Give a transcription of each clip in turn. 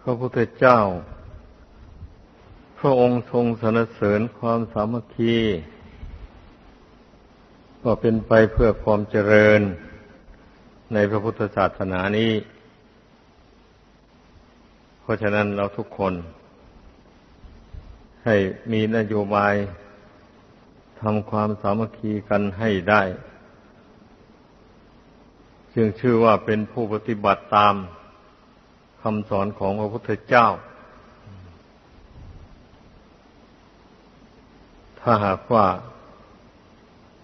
พระพุทธเจ้า พระองค์ทรงสรรเสริญความสามัคคีก็เป็นไปเพื่อความเจริญในพระพุทธศาสนานี้ เพราะฉะนั้นเราทุกคน ให้มีนโยบายทำความสามัคคีกันให้ได้ จึงชื่อว่าเป็นผู้ปฏิบัติตาม คำสอนของพระพุทธเจ้า ถ้าหากว่า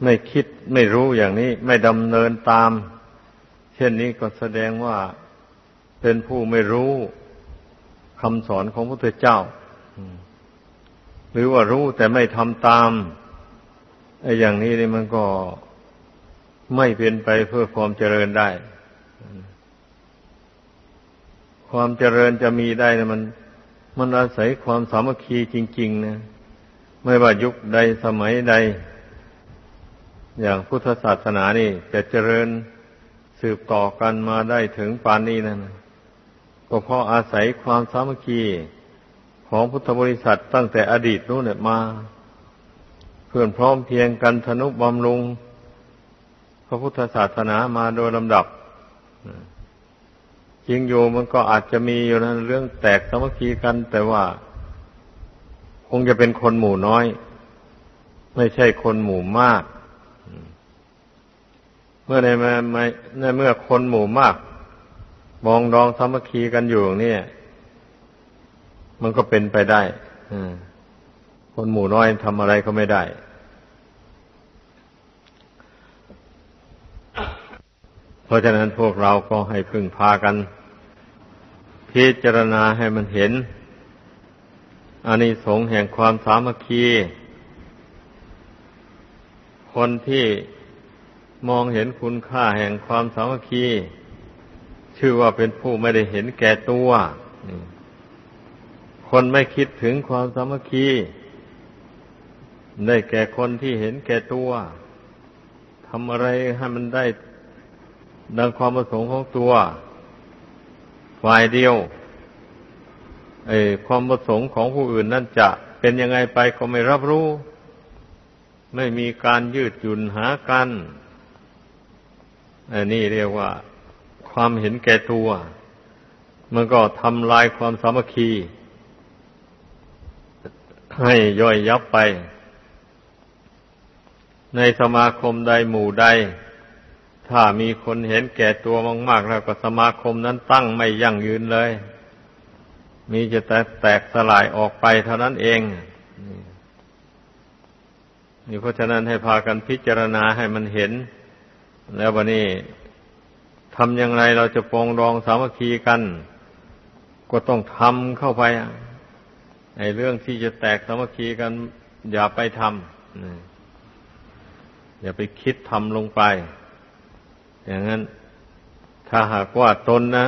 ไม่คิดไม่รู้อย่างนี้ ไม่ดำเนินตาม เช่นนี้ก็แสดงว่าเป็นผู้ไม่รู้คำสอนของพระพุทธเจ้า หรือว่ารู้แต่ไม่ทำตามไอ้อย่างนี้นี่มันก็ไม่เป็นไปเพื่อความเจริญได้ ความเจริญจะมีได้นะมัน มันอาศัยความสามัคคีจริง ๆ นะ ไม่ว่ายุคใดสมัยใด อย่างพุทธศาสนานี่ จะเจริญสืบต่อกันมาได้ถึงปานนี้นั่นก็เพราะอาศัยความสามัคคีของพุทธบริษัทตั้งแต่อดีตนู้นเนี่ยมา เพื่อนพร้อมเพียงกันธนุบำรุง พระพุทธศาสนามาโดยลำดับ จริงอยู่มันก็อาจจะมีอยู่นะเรื่องแตกสมัคคีกัน แต่ว่า คงจะเป็นคนหมู่น้อย ไม่ใช่คนหมู่มาก เมื่อในในเมื่อคนหมู่มาก มองดองสมัคคีกันอยู่นี่มันก็เป็นไปได้คนหมู่น้อยทำอะไรก็ไม่ได้เพราะฉะนั้นพวกเราก็ให้พึ่งพากัน พิจารณาให้มันเห็นอานิสงส์แห่งความสามัคคี คนที่มองเห็นคุณค่าแห่งความสามัคคี ชื่อว่าเป็นผู้ไม่ได้เห็นแก่ตัว คนไม่คิดถึงความสามัคคี ได้แก่คนที่เห็นแก่ตัวทำอะไรให้มันได้ดังความประสงค์ของตัว ฝ่ายเดียวไอ้ความประสงค์ของผู้อื่นนั่นจะเป็นยังไงไปก็ไม่รับรู้ ไม่มีการยืดหยุ่นหากันอันนี้เรียกว่า ความเห็นแก่ตัว มันก็ทำลายความสามัคคี ให้ย่อยยับไป ในสมาคมใดหมู่ใด ถ้ามีคนเห็นแก่ตัวมาก ๆ แล้วก็สมาคมนั้นตั้งไม่ยั่งยืนเลย มีจะแต่แตกสลายออกไปเท่านั้นเองนี่เพราะฉะนั้นให้พากันพิจารณาให้มันเห็น แล้ววันนี้ทำอย่างไรเราจะปองรองสามัคคีกัน ก็ต้องทำเข้าไปในเรื่องที่จะแตกสามัคคีกัน อย่าไปทำอย่าไปคิดทำลงไป อย่างนั้น ถ้าหากว่าตนนะ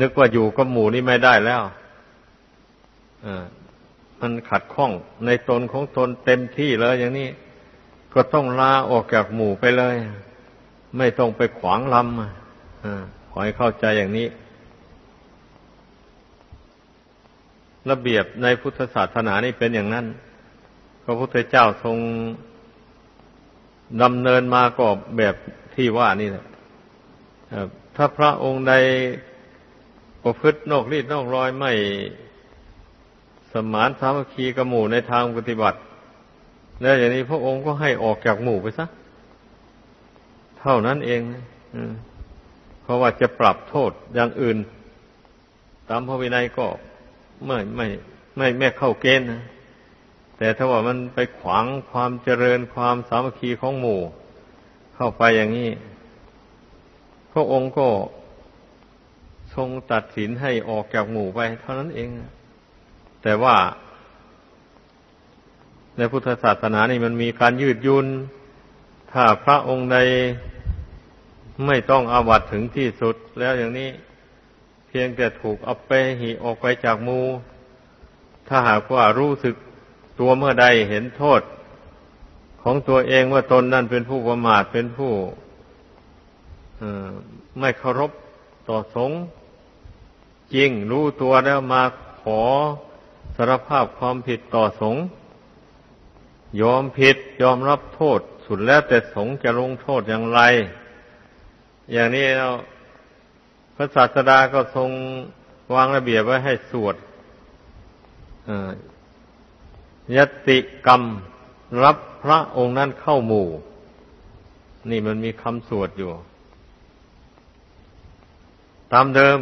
นึกว่าอยู่กับหมู่นี่ไม่ได้แล้วมันขัดข้องในตนของตนเต็มที่เลยอย่างนี้ ก็ต้องลาออกจากหมู่ไปเลย ไม่ต้องไปขวางลำขอให้เข้าใจอย่างนี้ ระเบียบในพุทธศาสนานี่เป็นอย่างนั้น พระพุทธเจ้าทรง ดำเนินมาก็แบบที่ว่านี่แหละถ้าพระองค์ใดประพฤตินอกรีดนอกรอยไม่สมานสามัคคีกับหมู่ในทางปฏิบัติ แล้วอย่างนี้พระองค์ก็ให้ออกจากหมู่ไปซะ เท่านั้นเองเพราะว่าจะปรับโทษอย่างอื่น ตามพระวินัยก็ไม่ไม่ไม่แม่เข้าเกณฑ์นะ แต่ถ้าว่ามันไปขวางความเจริญความสามัคคีของหมู่ เข้าไปอย่างนี้พระองค์ก็ทรงตัดสินให้ออกจากหมู่ไป เท่านั้นเอง แต่ว่า ในพุทธศาสนานี่มันมีการยืดยุนถ้าพระองค์ใดไม่ต้องอาวัตถึงที่สุดแล้วอย่างนี้ เพียงแต่ถูกเอาไปหีออกไปจากหมู่ถ้าหากว่ารู้สึก ตัวเมื่อใดเห็นโทษ ของตัวเองว่าตนนั่นเป็นผู้ประมาทเป็นผู้ไม่เคารพต่อสงฆ์จริงรู้ตัวแล้วมาขอสารภาพความผิดต่อสงฆ์ยอมผิดยอมรับโทษ สุดแล้วแต่สงฆ์จะลงโทษอย่างไร อย่างนี้เราพระศาสดาก็ทรงวางระเบียบไว้ให้สวด ยติกรรมรับพระองค์นั้นเข้าหมู่ นี่มันมีคำสวดอยู่ ตามเดิม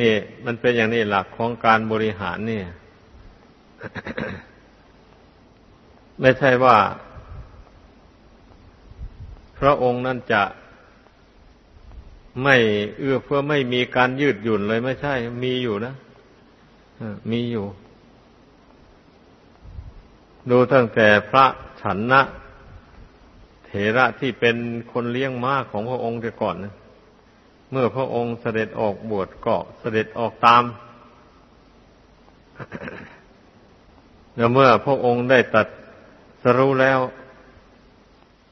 นี่ มันเป็นอย่างนี้หลักของการบริหารนี่ไม่ใช่ว่า พระองค์นั้นจะไม่เอื้อเพื่อไม่มีการยืดหยุ่นเลยไม่ใช่ มีอยู่นะมีอยู่ ดูตั้งแต่พระฉันนะเถระที่เป็นคนเลี้ยงม้าของพระองค์แต่ก่อนนะเมื่อพระองค์เสด็จออกบวชก็เสด็จออกตามแล้วเมื่อพระองค์ได้ตัดสรู้แล้ว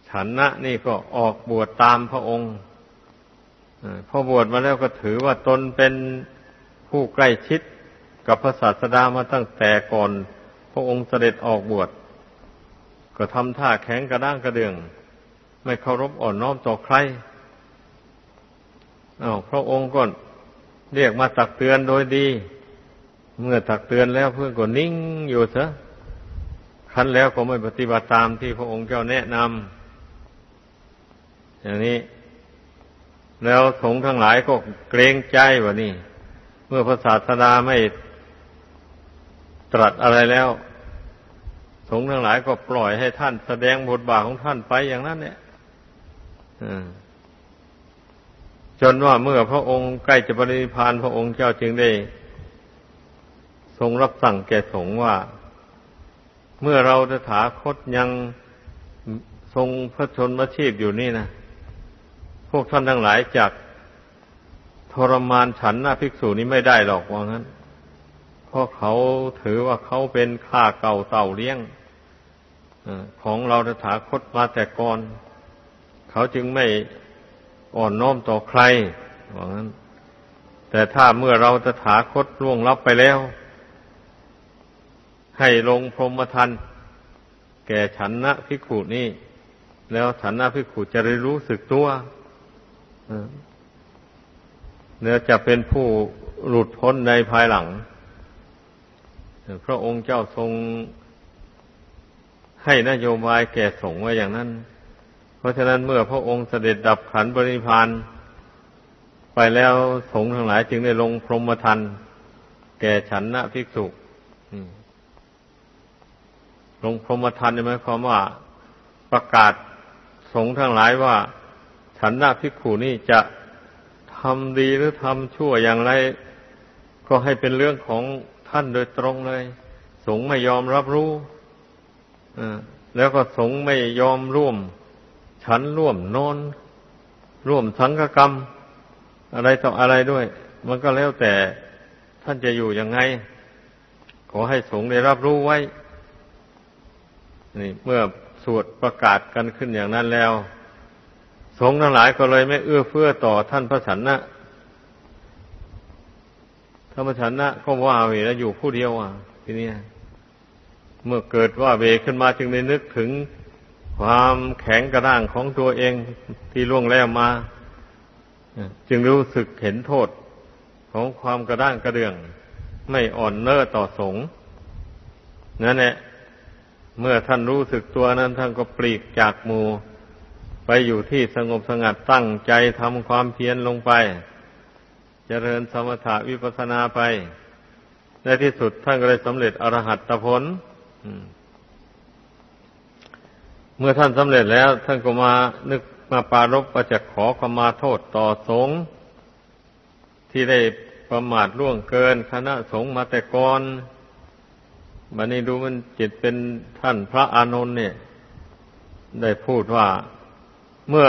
ฉันนะนี่ก็ออกบวชตามพระองค์พอบวชมาแล้วก็ถือว่าตนเป็นผู้ใกล้ชิดกับพระศาสดามาตั้งแต่ก่อน พระองค์เสด็จออกบวชก็ทำท่าแข็งกระด้างกระเดือง ไม่เคารพอ่อนน้อมต่อใครอา้าวพระองค์ก็เรียกมาตักเตือนโดยดี เมื่อตักเตือนแล้วเพื่อนก็นิ่งอยู่เถอะคันแล้วก็ไม่ปฏิบัติตามที่พระองค์เจ้าแนะนำอย่างนี้ แล้วสงฆ์ทั้งหลายก็เกรงใจว่านี่ เมื่อพระศาสดาไม่ ตรัสอะไรแล้วสงฆ์ทั้งหลายก็ปล่อยให้ท่านแสดงบทบาทของท่านไปอย่างนั้นเนี่ยจนว่าเมื่อพระองค์ใกล้จะปรินิพานพระองค์เจ้าจึงได้ ทรงรับสั่งแก่สงฆ์ว่า เมื่อเราจะถาคตยังทรงพระชนมชีพอยู่นี่นะพวกท่านทั้งหลายจากทรมานฉันหน้าภิกษุนี้ไม่ได้หรอกว่างั้น ราะเขาถือว่าเขาเป็นข้าเก่าเต่าเลี้ยงของเราตถาคตมาแต่ก่อน เขาจึงไม่อ่อนน้อมต่อใครว่างั้น แต่ถ้าเมื่อเราตถาคตล่วงลับไปแล้ว ให้ลงพรหมทันแก่ฉันนะภิกขุนี้แล้วฉันนะภิกขุจะได้รู้สึกตัวเนื้อจะเป็นผู้หลุดพ้นในภายหลัง พระองค์เจ้าทรงให้นโยบายแก่สงฆ์ไว้อย่างนั้น เพราะฉะนั้นเมื่อพระองค์เสด็จดับขันบริพานไปแล้วสงฆ์ทั้งหลายจึงได้ลงพรหมทันแก่ฉันนะภิกษุลงพรหมทันหมายความว่าประกาศสงฆ์ทั้งหลายว่า ฉันนาภิกขุนี่จะทำดีหรือทำชั่วอย่างไร ก็ให้เป็นเรื่องของ ท่านโดยตรงเลย สงไม่ยอมรับรู้แล้วก็สงไม่ยอมร่วม ฉันร่วมนอน ร่วมสังฆกรรม อะไรต่ออะไรด้วย มันก็แล้วแต่ท่านจะอยู่ยังไง ขอให้สงได้รับรู้ไว้ นี่ เมื่อสวดประกาศกันขึ้นอย่างนั้นแล้ว สงทั้งหลายก็เลยไม่เอื้อเฟื้อต่อท่านพระสันนะ ท่านพระสันนะก็ว่าเวแล้วอยู่ผู้เดียวอะทีนี้เมื่อเกิดว่าเวขึ้นมาจึงได้นึกถึงความแข็งกระด้างของตัวเองที่ล่วงแล้วมาจึงรู้สึกเห็นโทษของความกระด้างกระเดื่อง ไม่อ่อนเน้อต่อสงนั่นแหละเมื่อท่านรู้สึกตัวนั้นท่านก็ปลีกจากหมูไปอยู่ที่สงบสงัดตั้งใจทำความเพียรลงไป เจริญสมถะวิปัสนาไป ในที่สุดท่านก็ได้สำเร็จอรหัตผลเมื่อท่านสำเร็จแล้ว ท่านก็มานึกมาปารบประจักขอขมาโทษต่อสงฆ์ที่ได้ประมาทล่วงเกิน คณะสงฆ์มาแต่ก่อนบันนี้ดูมันจิตเป็นท่านพระอานนท์เนี่ย ได้พูดว่า เมื่อ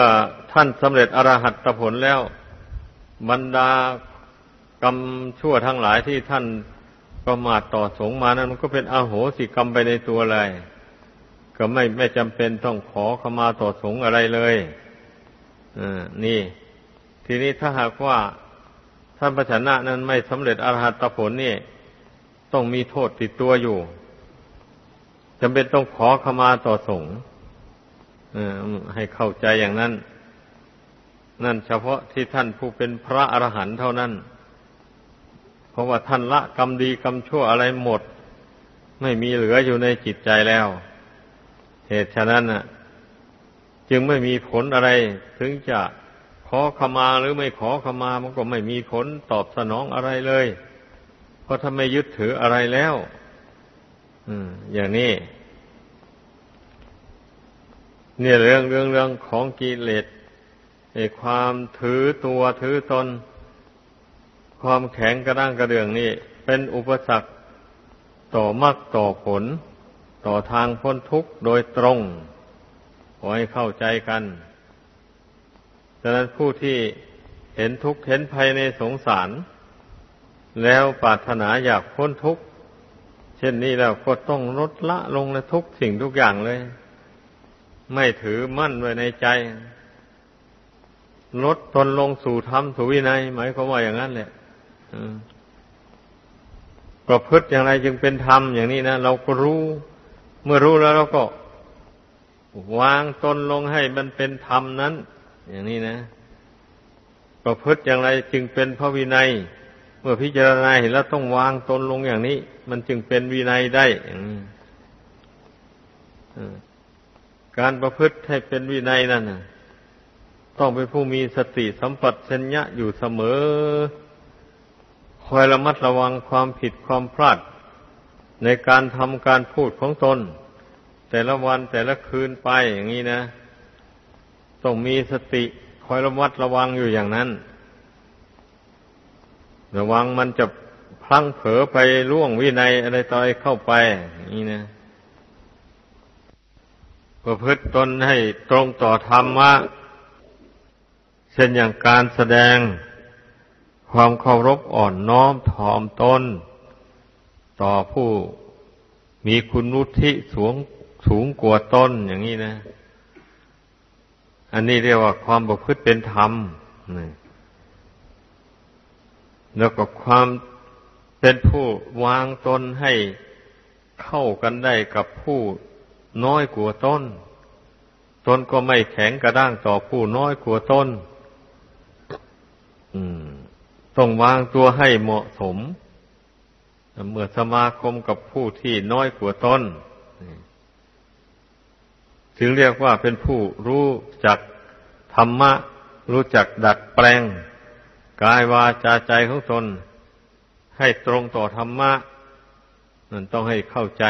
ท่านสำเร็จอรหัตผลแล้ว บรรดากรรมชั่วทั้งหลายที่ท่านประมาทต่อสงมานั้นมันก็เป็นอโหสิกรรมไปในตัวเลย ก็ไม่ไม่จำเป็นต้องขอขมาต่อสงอะไรเลยอนี่ ทีนี้ถ้าหากว่าท่านพระชนะนั้นไม่สำเร็จอรหัตผลนี่ ต้องมีโทษติดตัวอยู่จำเป็นต้องขอขมาต่อสงฆ์ให้เข้าใจอย่างนั้น นั่นเฉพาะที่ท่านผู้เป็นพระอรหันต์เท่านั้น เพราะว่าท่านละกรรมดีกรรมชั่วอะไรหมด ไม่มีเหลืออยู่ในจิตใจแล้ว เหตุฉะนั้นน่ะ จึงไม่มีผลอะไร ถึงจะขอขมาหรือไม่ขอขมามันก็ไม่มีผลตอบสนองอะไรเลย เพราะถ้าไม่ยึดถืออะไรแล้ว อืม อย่างนี้เนี่ยเรื่องเรื่องเรื่องของกิเลส ความถือตัวถือตน ความแข็งกระด้างกระเดื่องนี่ เป็นอุปสรรคต่อมรรคต่อผล ต่อทางพ้นทุกข์โดยตรงขอให้เข้าใจกันดังนั้นผู้ที่เห็นทุกข์เห็นภัยในสงสาร แล้วปรารถนาอยากพ้นทุกข์เช่นนี้แล้วก็ต้องลดละลงในทุกสิ่งทุกอย่างเลย ไม่ถือมั่นไว้ในใจ ลดตนลงสู่ธรรมสู่วินัยหมายความว่าอย่างนั้นแหละประพฤติอย่างไรจึงเป็นธรรมอย่างนี้นะเราก็รู้ เมื่อรู้แล้วเราก็ วางตนลงให้มันเป็นธรรมนั้น อย่างนี้นะ ประพฤติอย่างไรจึงเป็นพระวินัย เมื่อพิจารณาเห็นแล้วต้องวางตนลงอย่างนี้ มันจึงเป็นวินัยได้อย่างนี้การประพฤติให้เป็นวินัยนั่น ต้องเป็นผู้มีสติสัมปชัญญะอยู่เสมอ คอยระมัดระวังความผิดความพลาด ในการทำการพูดของตน แต่ละวันแต่ละคืนไปอย่างนี้นะ ต้องมีสติคอยระมัดระวังอยู่อย่างนั้น ระวังมันจะพลั้งเผลอไปล่วงวินัยอะไรต่ออะไรเข้าไปอย่างนี้นะประพฤติตนให้ตรงต่อธรรมะ เช่นอย่างการแสดงความเคารพอ่อนน้อมถ่อมตนต่อผู้มีคุณนุทิสูงสูงกว่าตนอย่างนี้นะ อันนี้เรียกว่าความประพฤติเป็นธรรมแล้วก็ความเป็นผู้วางตนให้เข้ากันได้กับผู้น้อยกว่าตนตนก็ไม่แข็งกระด้างต่อผู้น้อยกว่าต้น ต้องวางตัวให้เหมาะสม เมื่อสมาคมกับผู้ที่น้อยกว่าตนถึงเรียกว่าเป็นผู้รู้จักธรรมะ รู้จักดัดแปลง กายวาจาใจของตน ให้ตรงต่อธรรมะนั่นต้องให้เข้าใจ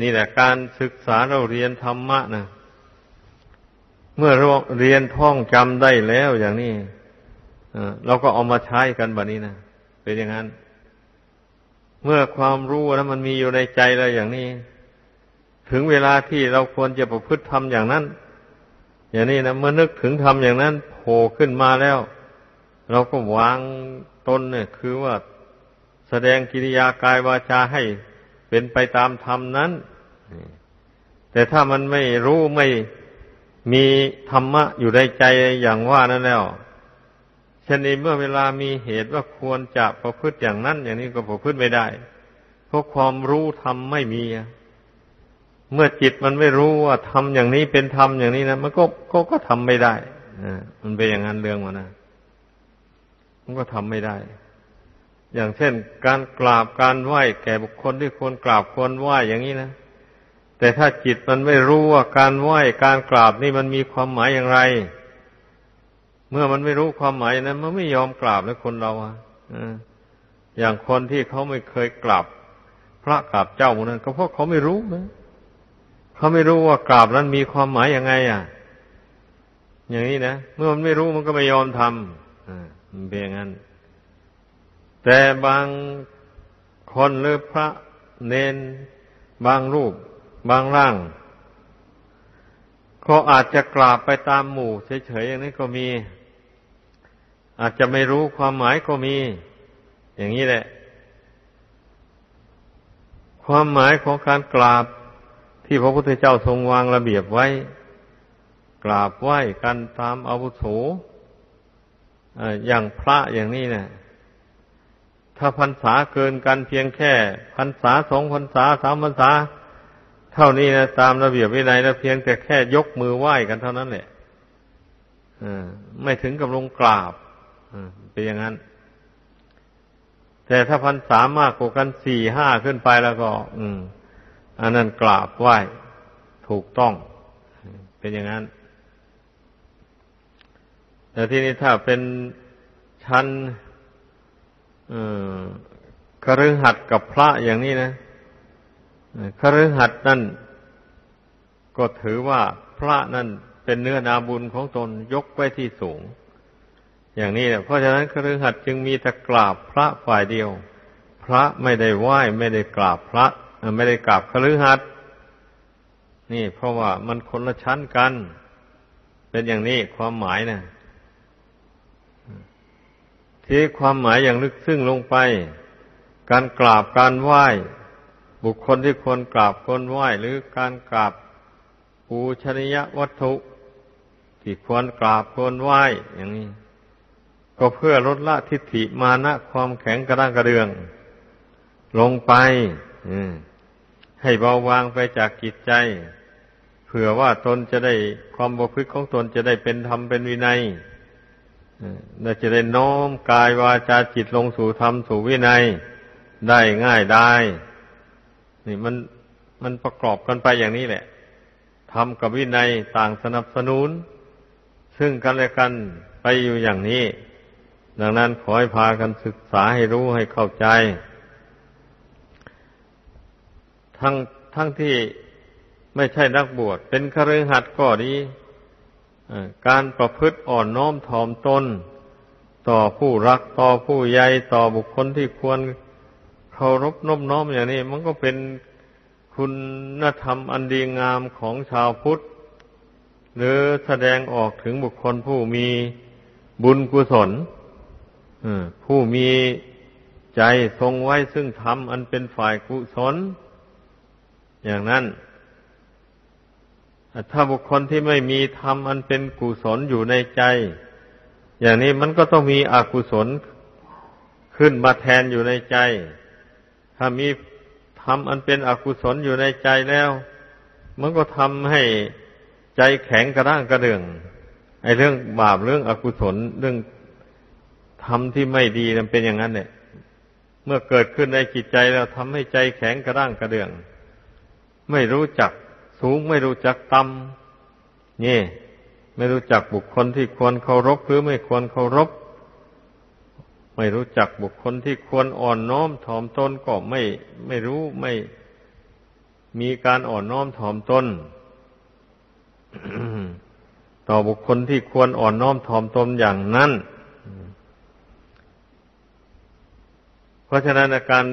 นี่แหละการศึกษาเราเรียนธรรมะนะเมื่อเรียนท่องจำได้แล้วอย่างนี้ เราก็เอามาใช้กันแบบนี้นะเป็นอย่างนั้น เมื่อความรู้นะมันมีอยู่ในใจเราอย่างนี้ ถึงเวลาที่เราควรจะประพฤติทำอย่างนั้น อย่างนี้นะเมื่อนึกถึงทำอย่างนั้นโผล่ขึ้นมาแล้ว เราก็วางตนเนี่ย คือว่าแสดงกิริยากายวาจาให้เป็นไปตามธรรมนั้น แต่ถ้ามันไม่รู้ไม่มีธรรมะอยู่ในใจอย่างว่านั้นแล้ว เช่นนี้เมื่อเวลามีเหตุว่าควรจะประพฤติอย่างนั้น อย่างนี้ก็ประพฤติไม่ได้เพราะความรู้ธรรมไม่มี เมื่อจิตมันไม่รู้ว่าทำอย่างนี้เป็นธรรมอย่างนี้นะมันก็ก็ก็ทำไม่ได้มันเป็นอย่างนั้นเรื่องมันนะมันก็ทำไม่ได้ อย่างเช่น การกราบการไหว้แก่บุคคลที่ควรกราบควรไหว้อย่างนี้นะแต่ถ้าจิตมันไม่รู้ว่าการไหว้การกราบนี่มันมีความหมายอย่างไร เมื่อมันไม่รู้ความหมายนั้น มันไม่ยอมกราบนะคนเราอะอย่างคนที่เขาไม่เคยกราบพระกราบเจ้าพวกนั้นก็เพราะเขาไม่รู้นะเขาไม่รู้ว่ากราบนั้นมีความหมายยังไง อะ อย่างนี้นะเมื่อมันไม่รู้มันก็ไม่ยอมทำอ่ามันเป็นอย่างนั้น แต่บางคนหรือพระเนนบางรูป บางร่างก็อาจจะกราบไปตามหมู่เฉยๆอย่างนี้ก็มี อาจจะไม่รู้ความหมายก็มี อย่างนี้แหละ ความหมายของการกราบที่พระพุทธเจ้าทรงวางระเบียบไว้ กราบไหว้กันตามอาวุโสอย่างพระอย่างนี้เนะถ้าพรรษาเกินกันเพียงแค่พรรษาสองพรรษาสามพรรษา เท่านี้นะตามระเบียบวินัยนะเพียงแต่แค่ยกมือไหว้กันเท่านั้นแหละไม่ถึงกับลงกราบ เป็นอย่างนั้น แต่ถ้าพรรษามากกว่ากันสี่ห้าขึ้นไปแล้วก็ อืม อันนั้นกราบไหว้ถูกต้อง เป็นอย่างนั้น แต่ที่นี้ถ้าเป็นชั้นคฤหัสถ์กับพระอย่างนี้นะคฤหัสถ์นั่นก็ถือว่าพระนั่นเป็นเนื้อนาบุญของตนยกไว้ที่สูง อย่างนี้เพราะฉะนั้นคฤหัสถ์จึงมีแต่กราบพระฝ่ายเดียว พระไม่ได้ไหว้ไม่ได้กราบพระไม่ได้กราบคฤหัสถ์นี่เพราะว่ามันคนละชั้นกัน เป็นอย่างนี้ความหมายนะที่ความหมายอย่างลึกซึ้งลงไป การกราบการไหว้ บุคคลที่ควรกราบควรไหว้ หรือการกราบปูชนียวัตถุ ที่ควรกราบควรไหว้อย่างนี้ ก็เพื่อลดละทิฏฐิมานะความแข็งกระด้างกระเดือง ลงไปให้เบาบางไปจากจิตใจ เผื่อว่าตนจะได้ความบกพร่องของตนจะได้เป็นธรรมเป็นวินัยเราจะได้น้อมกายวาจาจิตลงสู่ธรรมสู่วินัย ได้ง่ายได้ นี่มันมันประกอบกันไปอย่างนี้แหละทำกับวินัยต่างสนับสนุน ซึ่งกันและกันไปอยู่อย่างนี้ ดังนั้นขอให้พากันศึกษาให้รู้ให้เข้าใจ ทั้งทั้งที่ไม่ใช่นักบวช เป็นคฤหัสถ์ก็ดีการประพฤติอ่อนน้อมถ่อมตน ต่อผู้รักต่อผู้ใหญ่ต่อบุคคลที่ควรเคารพนบน้อมอย่างนี้ มันก็เป็นคุณธรรมอันดีงามของชาวพุทธ หรือแสดงออกถึงบุคคลผู้มีบุญกุศล ผู้มีใจทรงไว้ซึ่งธรรมอันเป็นฝ่ายกุศล อย่างนั้น ถ้าบุคคลที่ไม่มีธรรมอันเป็นกุศลอยู่ในใจ อย่างนี้มันก็ต้องมีอกุศลขึ้นมาแทนอยู่ในใจ ถ้ามีธรรมอันเป็นอกุศลอยู่ในใจแล้ว มันก็ทำให้ใจแข็งกระด้างกระเดืองไอ้เรื่องบาปเรื่องอกุศลเรื่อง ทำที่ไม่ดีมันเป็นอย่างนั้นเนี่ย เมื่อเกิดขึ้นในจิตใจแล้วทำให้ใจแข็งกระด้างกระเดื่อง ไม่รู้จักสูงไม่รู้จักต่ำนี่ไม่รู้จักบุคคลที่ควรเคารพหรือไม่ควรเคารพ ไม่รู้จักบุคคลที่ควรอ่อนน้อมถ่อมตนก็ไม่ ไม่รู้ไม่มีการอ่อนน้อมถ่อมตนต่อบุคคลที่ควรอ่อนน้อมถ่อมตนอย่างนั้น เพ ราะฉะนั้นการ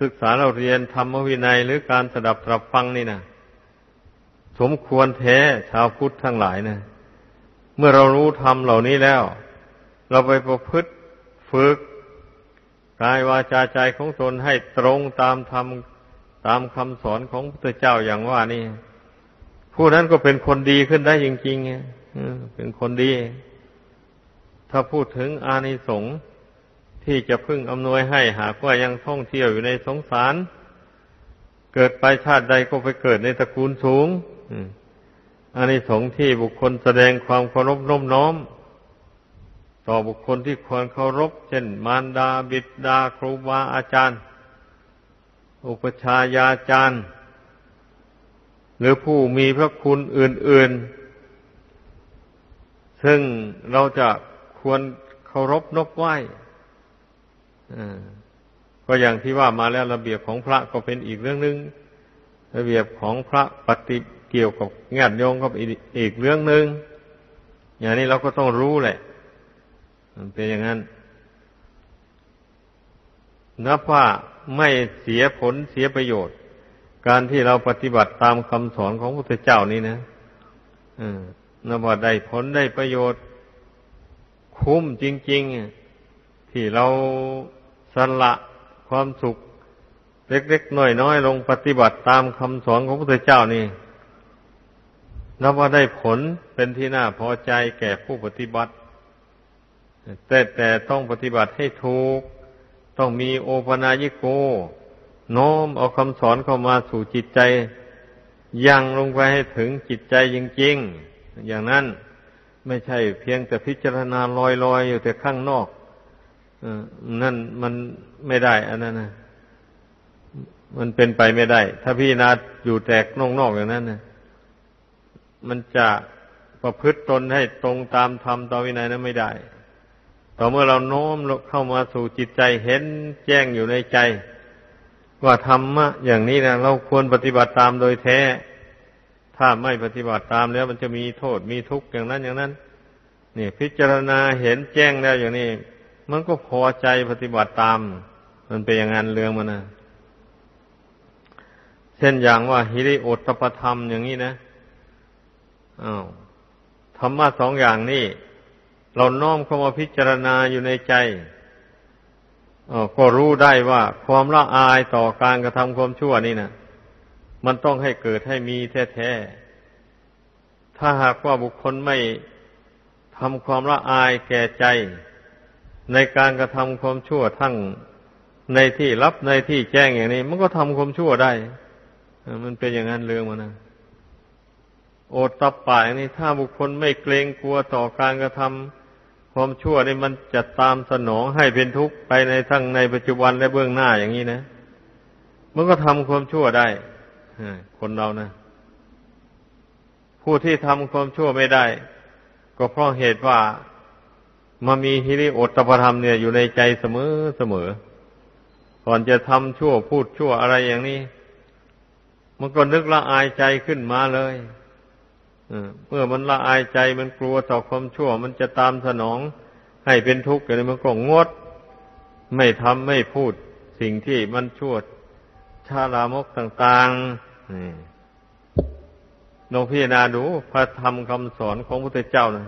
ศึกษาเราเรียนธรรมวินัยหรือการสดับตรับฟังนี่นะสมควรแท้ชาวพุทธทั้งหลายนะเมื่อเรารู้ธรรมเหล่านี้แล้ว เราไปประพฤติฝึกกายวาจาใจของตนให้ตรงตามธรรมตามคำสอนของพระเจ้าอย่างว่านี่ ผู้นั้นก็เป็นคนดีขึ้นได้จริงๆเป็นคนดี ถ้าพูดถึงอานิสงส์ ที่จะพึ่งอำนวยให้หากว่ายังท่องเที่ยวอยู่ในสงสาร เกิดไปชาติใดก็ไปเกิดในตระกูลสูงอันนี้สงที่บุคคลแสดงความเคารพน้มน้อม ต่อบุคคลที่ควรเคารพ เช่น มารดาบิดาครูบาอาจารย์ อุปชายาจารย์ หรือผู้มีพระคุณอื่น ๆ ซึ่งเราจะควรเคารพนบไหว้ ก็อย่างที่ว่ามาแล้วระเบียบของพระก็เป็นอีกเรื่องหนึง่งระเบียบของพระปฏิเกี่ยวกับญาติโยมก็อีกเรื่องหนึ่งอย่างนี้เราก็ต้องรู้แหละ มันเป็นอย่างนั้นนับว่าไม่เสียผลเสียประโยชน์ การที่เราปฏิบัติตามคำสอนของพระพุทธเจ้านี้นะนับว่าได้ผลได้ประโยชน์ คุ้มจริง ๆ ที่เรา สละความสุขเล็กๆน้อยๆลงปฏิบัติตามคำสอนของพระพุทธเจ้านี่นับว่าได้ผลเป็นที่น่าพอใจแก่ผู้ปฏิบัติ แต่แต่ต้องปฏิบัติให้ถูก ต้องมีโอปนายิโก โน้มเอาคำสอนเข้ามาสู่จิตใจ ยังลงไปให้ถึงจิตใจจริงๆ อย่างนั้นไม่ใช่เพียงแต่พิจารณาลอยๆ อยู่แต่ข้างนอก นั่นมันไม่ได้ อันนั้นนะมันเป็นไปไม่ได้ ถ้าพี่นาอยู่แตกนอกๆอย่างนั้นนะมันจะประพฤติตนให้ตรงตามธรรมต่อวินัยนั้นไม่ได้ ต่อเมื่อเราโน้มเข้ามาสู่จิตใจเห็นแจ้งอยู่ในใจ ว่าธรรมะอย่างนี้นะเราควรปฏิบัติตามโดยแท้ ถ้าไม่ปฏิบัติตามแล้ว มันจะมีโทษมีทุกข์อย่างนั้นอย่างนั้น นี่ พิจารณาเห็นแจ้งแล้วอย่างนี้ มันก็พอใจปฏิบัติตาม มันเป็นอย่างนั้นเรื่องมันนะเช่นอย่างว่าฮิริโอตปธรรมอย่างนี้นะอ้าวธรรมะสองอย่างนี้เราน้อมเข้ามาพิจารณาอยู่ในใจก็รู้ได้ว่าความละอายต่อการกระทำความชั่วนี่นะมันต้องให้เกิดให้มีแท้ๆ ถ้าหากว่าบุคคลไม่ทำความละอายแก่ใจ ในการกระทำความชั่วทั้งในที่รับในที่แจ้งอย่างนี้ มันก็ทำความชั่วได้มันเป็นอย่างนั้นเรื่องมันนะโอตตะป่ายนี่ถ้าบุคคลไม่เกรงกลัวต่อการกระทำความชั่วนี่มันจะตามสนองให้เป็นทุกข์ไปในทั้งในปัจจุบันและเบื้องหน้าอย่างนี้นะมันก็ทำความชั่วได้คนเรานะผู้ที่ทำความชั่วไม่ได้ ก็เพราะเหตุว่า มามีฮิริโอตตปธรรมเนี่ยอยู่ในใจเสมอเสมอ ก่อนจะทำชั่วพูดชั่วอะไรอย่างนี้ มันก็นึกละอายใจขึ้นมาเลยเมื่อมันละอายใจมันกลัวต่อความชั่ว มันจะตามสนองให้เป็นทุกข์อย่างนี้มันก็งด ไม่ทำไม่พูดสิ่งที่มันชั่วชาลามกต่างๆลองพิจารณาดูพระธรรมคำสอนของพระพุทธเจ้านะ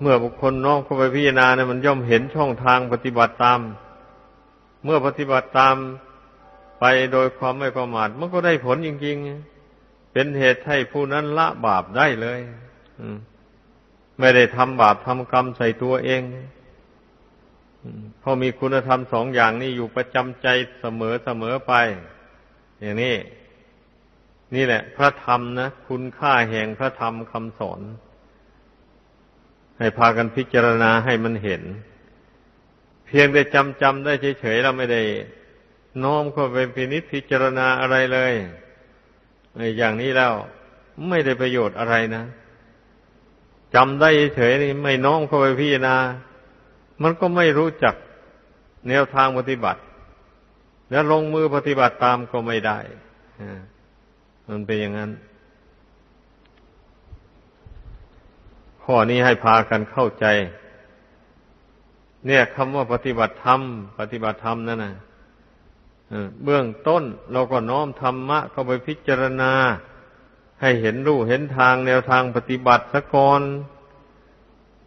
เมื่อบุคคลน้อมเข้าไปพิจารณาเนี่ยมันย่อมเห็นช่องทางปฏิบัติตาม เมื่อปฏิบัติตามไปโดยความไม่ประมาทมันก็ได้ผลจริงๆ เป็นเหตุให้ผู้นั้นละบาปได้เลยไม่ได้ทำบาปทำกรรมใส่ตัวเองเพราะมีคุณธรรมสองอย่างนี้อยู่ประจำใจเสมอเสมอไป อย่างนี้ นี่แหละ พระธรรมนะ คุณค่าแห่งพระธรรมคำสอน ให้พากันพิจารณาให้มันเห็น เพียงแต่จำจำได้เฉยๆเราไม่ได้ น้อมเข้าไปพินิจพิจารณาอะไรเลยอย่างนี้แล้วไม่ได้ประโยชน์อะไรนะจำได้เฉยๆนี่ไม่น้อมเข้าไปพิจารณา มันก็ไม่รู้จักแนวทางปฏิบัติ แล้วลงมือปฏิบัติตามก็ไม่ได้มันเป็นอย่างนั้น ข้อนี้ให้พากันเข้าใจ เนี่ยคำว่าปฏิบัติธรรม ปฏิบัติธรรมนั่นนะเบื้องต้นเราก็น้อมธรรมะเข้าไปพิจารณา ให้เห็นรูเห็นทางแนวทางปฏิบัติสะก่อน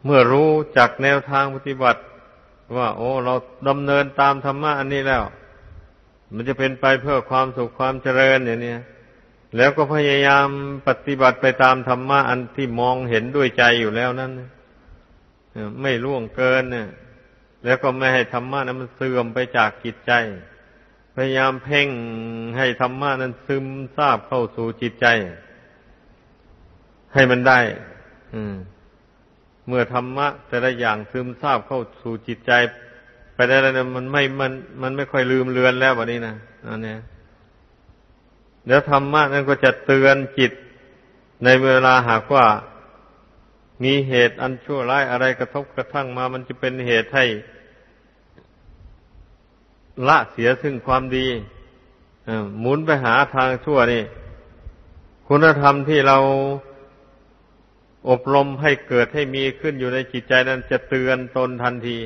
เมื่อรู้จักแนวทางปฏิบัติ ว่า โอ้ เราดำเนินตามธรรมะอันนี้แล้ว มันจะเป็นไปเพื่อความสุขความเจริญอย่างนี้ แล้วก็พยายามปฏิบัติไปตามธรรมะอันที่มองเห็นด้วยใจอยู่แล้วนั้นไม่ล่วงเกินเนี่ยแล้วก็ไม่ให้ธรรมะนั้นมันเสื่อมไปจากจิตใจ พยายามเพ่งให้ธรรมะนั้นซึมซาบเข้าสู่จิตใจ ให้มันได้เมื่อธรรมะ แต่ละอย่างซึมซาบเข้าสู่จิตใจ ไปได้แล้วนะมันไม่มัน มันไม่ค่อยลืมเลือนแล้วแบบนี้นะอันนี้ แล้วธรรมะนั้นก็จะเตือนจิตในเวลาหากว่ามีเหตุอันชั่วร้ายอะไรกระทบกระทั่งมา มันจะเป็นเหตุให้ละเสียซึ่งความดีหมุนไปหาทางชั่วนี่ คุณธรรมที่เราอบรมให้เกิดให้มีขึ้นอยู่ในจิตใจนั้นจะเตือนตนทันที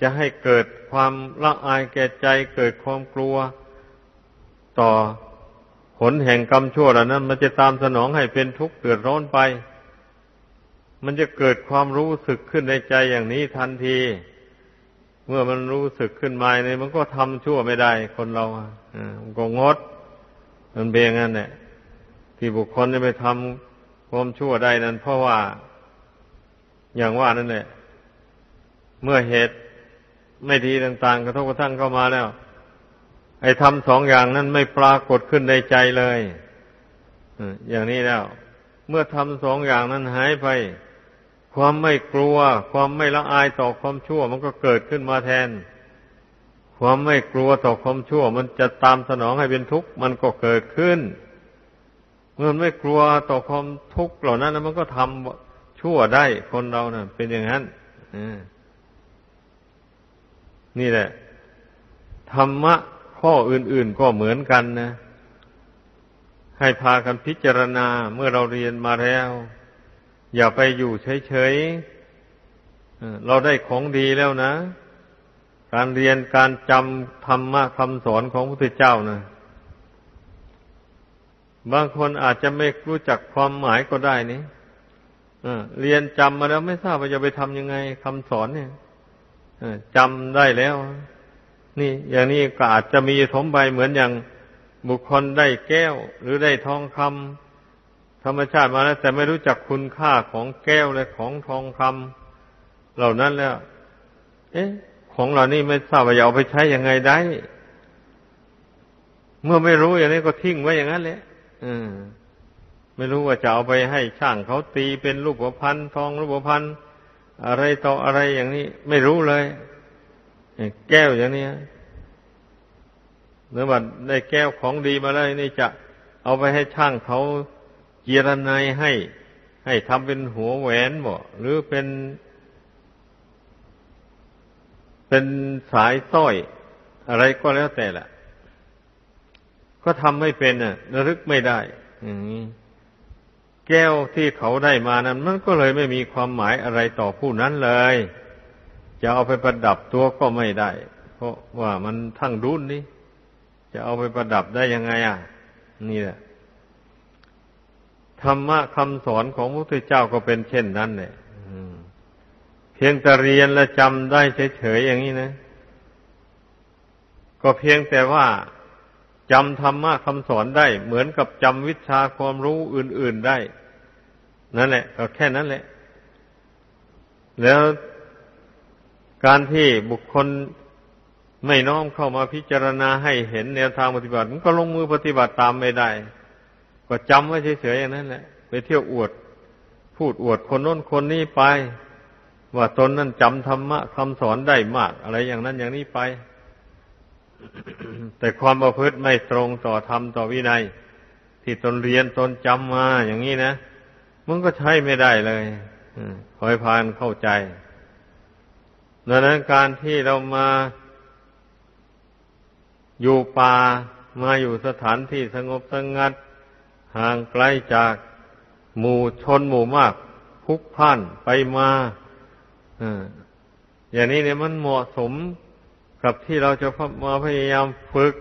จะให้เกิดความละอายแก่ใจ เกิดความกลัว ต่อผลแห่งกรรมชั่วเหล่านั้น มันจะตามสนองให้เป็นทุกข์เดือดร้อนไป มันจะเกิดความรู้สึกขึ้นในใจอย่างนี้ทันที เมื่อมันรู้สึกขึ้นมาเนี่ยมันก็ทำชั่วไม่ได้ คนเราอะมันก็งด มันเบงงั้นแหละที่บุคคลจะไปทำความชั่วได้นั้น เพราะว่า อย่างว่านั่นแหละเมื่อเหตุไม่ดีต่างๆ กระทบกระทั่งเข้ามาแล้ว ไอ้ทำสองอย่างนั้นไม่ปรากฏขึ้นในใจเลยอย่างนี้แล้ว เมื่อทำสองอย่างนั้นหายไป ความไม่กลัว ความไม่ละอายต่อความชั่ว มันก็เกิดขึ้นมาแทน ความไม่กลัวต่อความชั่ว มันจะตามสนองให้เป็นทุกข์มันก็เกิดขึ้น เมื่อไม่กลัวต่อความทุกข์เหล่านั้นมันก็ทำชั่วได้คนเรานะ่ะ เป็นอย่างนั้นนี่แหละธรรมะ ข้ออื่นๆก็เหมือนกันนะ ให้พากันพิจารณาเมื่อเราเรียนมาแล้ว อย่าไปอยู่เฉยๆเราได้ของดีแล้วนะ การเรียนการจำธรรมะคำสอนของพระพุทธเจ้านะบางคนอาจจะไม่รู้จักความหมายก็ได้นี่เรียนจำมาแล้วไม่ทราบว่าจะไปทำยังไงคำสอนเนี่ยจำได้แล้ว นี่ อย่างนี้ก็อาจจะมีถมไปเหมือนอย่างบุคคลได้แก้ว หรือได้ทองคำธรรมชาติมาแล้วแต่ไม่รู้จักคุณค่าของแก้วและของทองคำเหล่านั้นแล้ว เอ๊ะ ของเหล่านี้ไม่ทราบว่าจะเอาไปใช้ยังไงได้ เมื่อไม่รู้อย่างนี้ก็ทิ้งไว้อย่างนั้นแหละอืมไม่รู้ว่าจะเอาไปให้ช่างเขาตีเป็นรูปพันธ์ทองรูปพันธ์อะไรต่ออะไรอย่างนี้ ไม่รู้เลย แก้วอย่างนี้เนื้อบัดได้แก้วของดีมาแล้วนี่จะเอาไปให้ช่างเขาเจียรนายให้ ให้ทำเป็นหัวแหวนบ่หรือเป็น เป็นสายสร้อย อะไรก็แล้วแต่ละก็ทำไม่เป็นอะระลึกไม่ได้แก้วที่เขาได้มานั้น มันก็เลยไม่มีความหมายอะไรต่อผู้นั้นเลย จะเอาไปประดับตัวก็ไม่ได้ เพราะว่ามันทั้งรุ่นนี้จะเอาไปประดับได้ยังไงอะ นี่แหละธรรมะคำสอนของพระพุทธเจ้าก็เป็นเช่นนั้นเนี่ยเพียงแต่เรียนและจำได้เฉยๆอย่างนี้นะ ก็เพียงแต่ว่าจำธรรมะคำสอนได้ เหมือนกับจำวิชาความรู้อื่น ๆได้ นั่นแหละ ก็แค่นั้นแหละ แล้ว การที่บุคคลไม่น้อมเข้ามาพิจารณาให้เห็นแนวทางปฏิบัติ มันก็ลงมือปฏิบัติตามไม่ได้ ก็จำไว้เฉยๆอย่างนั้นแหละ ไปเที่ยวอวด พูดอวดคนโน้นคนนี้ไป ว่าตนนั้นจำธรรมะคำสอนได้มาก อะไรอย่างนั้นอย่างนี้ไป แต่ความประพฤติไม่ตรงต่อธรรมต่อวินัย ที่ตนเรียนตนจำมาอย่างนี้นะมันก็ใช้ไม่ได้เลยคอยพานเข้าใจ ดังนั้นการที่เรามาอยู่ป่ามาอยู่สถานที่สงบสงัด ห่างไกลจากหมู่ชนหมู่มากพุกพ่านไปมาอย่างนี้เนี่ยมันเหมาะสมกับที่เราจะมาพยายามฝึก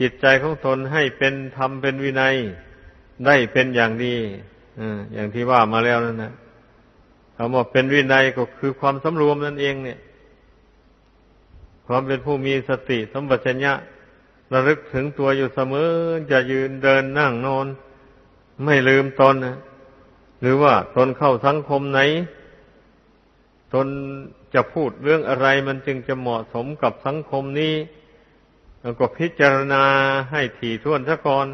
จิตใจของตนให้เป็นธรรมเป็นวินัย ได้เป็นอย่างดีอย่างที่ว่ามาแล้วนั่นนะ คำว่าเป็นวินัยก็คือความสำรวมนั่นเองเนี่ย ความเป็นผู้มีสติสมบัติญะระลึกถึงตัวอยู่เสมอ จะยืนเดินนั่งนอน ไม่ลืมตนนะหรือว่าตนเข้าสังคมไหน ตนจะพูดเรื่องอะไรมันจึงจะเหมาะสมกับสังคมนี้แล้วก็พิจารณาให้ถี่ถ้วนซะก่อน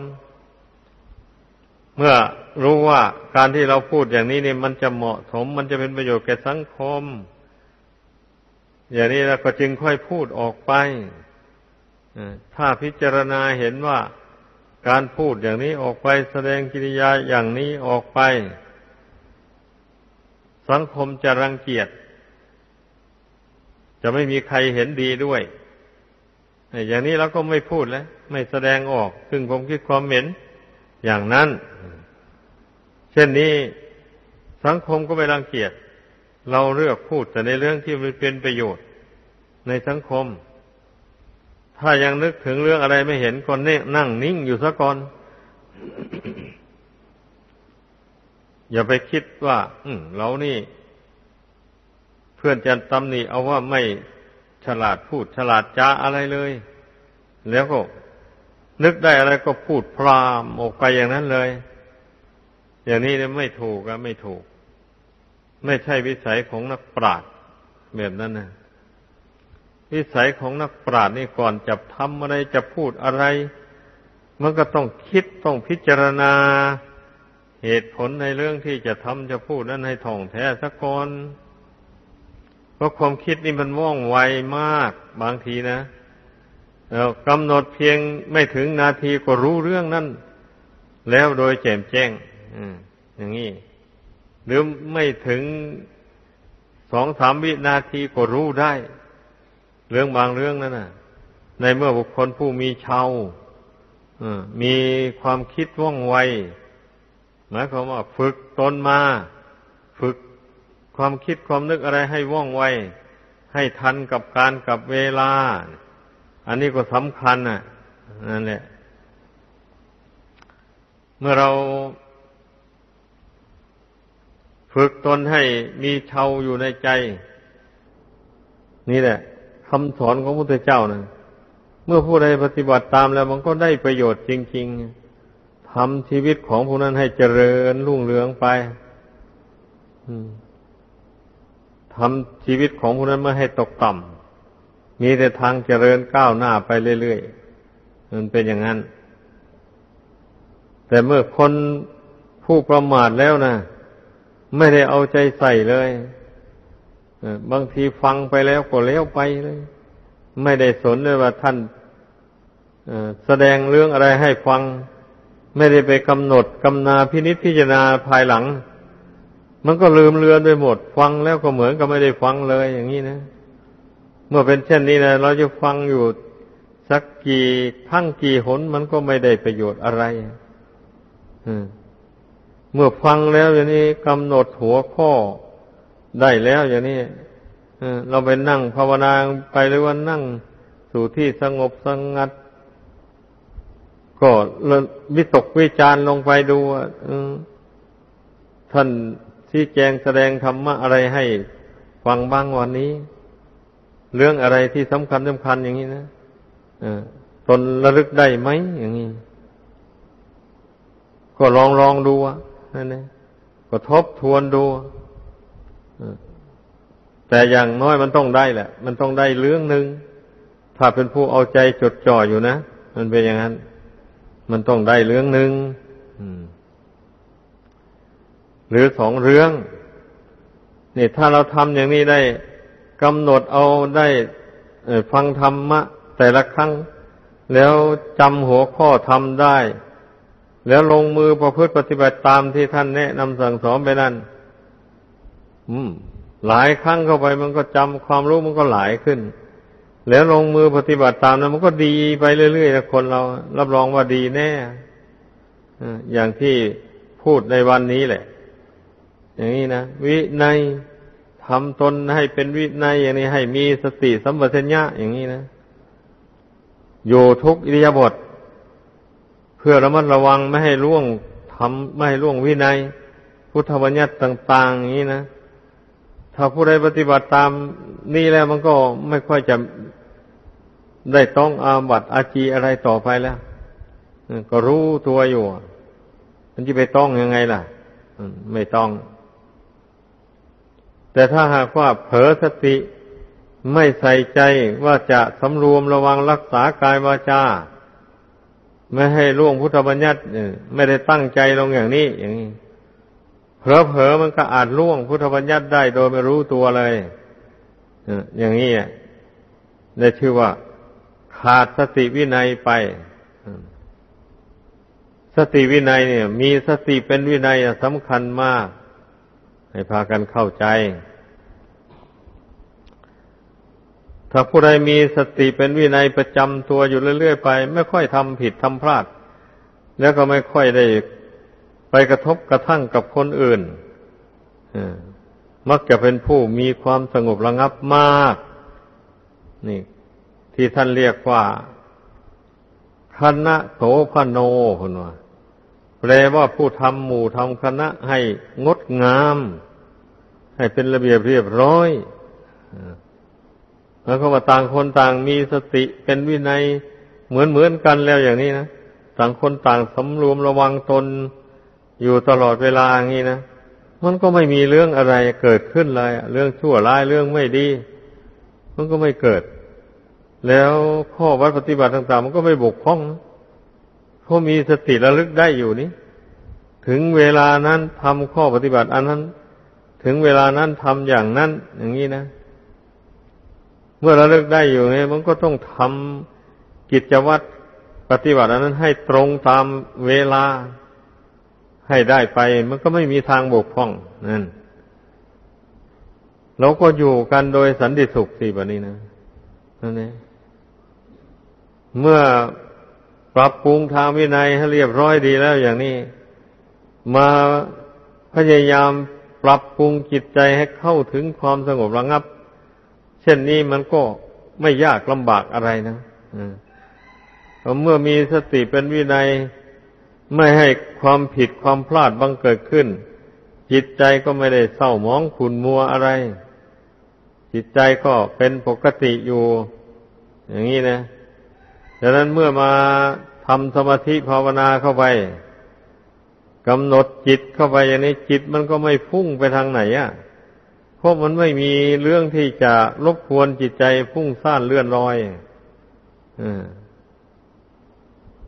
เมื่อรู้ว่าการที่เราพูดอย่างนี้เนี่ยมันจะเหมาะสม มันจะเป็นประโยชน์แก่สังคม อย่างนี้เราก็จึงค่อยพูดออกไปถ้าพิจารณาเห็นว่าการพูดอย่างนี้ออกไปแสดงกิริยาอย่างนี้ออกไป สังคมจะรังเกียจ จะไม่มีใครเห็นดีด้วย อย่างนี้เราก็ไม่พูดแล้ว ไม่แสดงออก ซึ่งผมคิดความเห็น อย่างนั้น เช่นนี้สังคมก็ไม่รังเกียจเราเลือกพูดแต่ในเรื่องที่มันเป็นประโยชน์ในสังคม ถ้ายังนึกถึงเรื่องอะไรไม่เห็นก็เน่นั่งนิ่งอยู่ซะก่อน อย่าไปคิดว่า อืเรานี่ เพื่อนจะตำหนิเอาว่าไม่ฉลาดพูดฉลาดจ้าอะไรเลย แล้วก็ นึกได้อะไรก็พูดพรามออกไปอย่างนั้นเลย อย่างนี้เนี่ยไม่ถูกอะไม่ถูก ไม่ใช่วิสัยของนักปราชญ์แบบนั้นนะวิสัยของนักปราชญ์นี่ก่อนจะทำอะไรจะพูดอะไร มันก็ต้องคิดต้องพิจารณาเหตุผลในเรื่องที่จะทำจะพูดนั้นให้ท่องแท้สักก่อนเพราะความคิดนี่มันว่องไวมากบางทีนะ แล้วกำหนดเพียงไม่ถึงนาทีก็รู้เรื่องนั้นแล้วโดยแจ่มแจ้งอย่างนี้หรือไม่ถึงสองสามวินาทีก็รู้ได้ เรื่องบางเรื่องนั่นน่ะ ในเมื่อบุคคลผู้มีเชาวมีความคิดว่องไวหมายความว่าฝึกตนมา ฝึกความคิดความนึกอะไรให้ว่องไว ให้ทันกับการกับเวลา อันนี้ก็สำคัญน่ะนั่นแหละ เมื่อเราฝึกตนให้มีเชาอยู่ในใจ นี่แหละคำสอนของพระพุทธเจ้านะเมื่อผู้ใดปฏิบัติตามแล้วมันก็ได้ประโยชน์จริง ๆทำชีวิตของผู้นั้นให้เจริญรุ่งเรืองไปทำชีวิตของผู้นั้นไม่ให้ตกต่ำ มีแต่ทางเจริญก้าวหน้าไปเรื่อยๆ มันเป็นอย่างนั้น แต่เมื่อคนผู้ประมาทแล้วนะไม่ได้เอาใจใส่เลยบางทีฟังไปแล้วก็เลี้ยวไปเลย ไม่ได้สนเลยว่าท่านแสดงเรื่องอะไรให้ฟัง ไม่ได้ไปกำหนดกำนาพินิจพิจารณาภายหลัง มันก็ลืมเลือนไปหมด ฟังแล้วก็เหมือนกับไม่ได้ฟังเลยอย่างนี้นะ เมื่อเป็นเช่นนี้นะเราจะฟังอยู่สักกี่ทั้งกี่หนมันก็ไม่ได้ประโยชน์อะไรมเมื่อฟังแล้วอย่างนี้กำหนดหัวข้อได้แล้วอย่างนี้เราไปนั่งภาวนาไปหรือว่านั่งสู่ที่สงบสงัด ก็วิตกวิจารลงไปดูท่านที่แจงแสดงธรรมะอะไรให้ฟังบ้างวันนี้ เรื่องอะไรที่สำคัญสำคัญอย่างนี้นะตนระลึกได้ไหมอย่างนี้ ก็ลองลองดูนั่นเองก็ทบทวนดูแต่อย่างน้อยมันต้องได้แหละ มันต้องได้เรื่องหนึ่งถ้าเป็นผู้เอาใจจดจ่ออยู่นะมันเป็นอย่างนั้น มันต้องได้เรื่องหนึ่งหรือสองเรื่องนี่ถ้าเราทำอย่างนี้ได้ กำหนดเอาได้ฟังธรรมะ แต่ละครั้ง แล้วจำหัวข้อทำได้ แล้วลงมือประพฤติปฏิบัติตามที่ท่านแนะนำสั่งสอนไปนั่นหลายครั้งเข้าไปมันก็จำความรู้มันก็หลายขึ้น แล้วลงมือปฏิบัติตามนั้นมันก็ดีไปเรื่อยๆนะคนเรา รับรองว่าดีแน่อย่างที่พูดในวันนี้แหละ อย่างนี้นะวินัย ทำตนให้เป็นวินัยอย่างนี้ให้มีสติสัมปชัญญะอย่างนี้นะอยู่ทุกอิริยาบถเพื่อระมัดระวังไม่ให้ล่วงทำไม่ให้ล่วงวินัย พุทธบัญญัติต่าง ๆ อย่างนี้นะถ้าผู้ใดปฏิบัติตามนี่แล้วมันก็ไม่ค่อยจะได้ต้องอาบัตอาจีอะไรต่อไปแล้วก็รู้ตัวอยู่มันจะไปต้องยังไงล่ะไม่ต้อง แต่ถ้าหากว่าเผลอสติไม่ใส่ใจว่าจะสำรวมระวังรักษากายวาจาไม่ให้ล่วงพุทธบัญญัติไม่ได้ตั้งใจลงอย่างนี้อย่างนี้เผลอๆมันก็อาจล่วงพุทธบัญญัติได้โดยไม่รู้ตัวเลยอย่างนี้ได้ชื่อว่า ขาดสติวินัยไป สติวินัยเนี่ย มีสติเป็นวินัยสำคัญมาก ให้พากันเข้าใจ ถ้าผู้ใดมีสติเป็นวินัยประจำตัวอยู่เรื่อยๆไป ไม่ค่อยทำผิดทำพลาด แล้วก็ไม่ค่อยได้ไปกระทบกระทั่งกับคนอื่นมักจะเป็นผู้มีความสงบระงับมาก นี่ ที่ท่านเรียกว่าคณะโสพโนคนว่าแปลว่าผู้ทำหมู่ทำคณะให้งดงาม ให้เป็นระเบียบเรียบร้อย แล้วก็ว่าต่างคนต่างมีสติเป็นวินัยเหมือนเหมือนกันแล้วอย่างนี้นะต่างคนต่างสำรวมระวังตนอยู่ตลอดเวลาอย่างนี้นะมันก็ไม่มีเรื่องอะไรเกิดขึ้นเลยเรื่องชั่วร้ายเรื่องไม่ดี มันก็ไม่เกิด แล้วข้อวัดปฏิบัติต่าง ๆ มันก็ไม่บกพร่องเพราะมีสติระลึกได้อยู่นี้ถึงเวลานั้นทำข้อปฏิบัติ อันนั้น ถึงเวลานั้นทำอย่างนั้นอย่างนี้นะ เมื่อระลึกได้อยู่เนี่ยมันก็ต้องทำกิจวัตรปฏิบัติอันนั้นให้ตรงตามเวลาให้ได้ไป มันก็ไม่มีทางบกพร่องนั่นเราก็อยู่กันโดยสันติสุขสิแบบนี้นะนั่นเองเมื่อปรับปรุงทางวินัยให้เรียบร้อยดีแล้วอย่างนี้ มาพยายามปรับปรุงจิตใจให้เข้าถึงความสงบระงับ เช่นนี้มันก็ไม่ยากลำบากอะไรนะเมื่อมีสติเป็นวินัยไม่ให้ความผิดความพลาดบังเกิดขึ้น จิตใจก็ไม่ได้เศร้ามองขุนมัวอะไร จิตใจก็เป็นปกติอยู่ อย่างนี้นะดังนั้นเมื่อมาทำสมาธิภาวนาเข้าไปกำหนดจิตเข้าไปอย่างนี้จิตมันก็ไม่พุ่งไปทางไหนอะ่ะ เพราะมันไม่มีเรื่องที่จะรบกวนจิตใจพุ่งซ่านเลื่อนลอย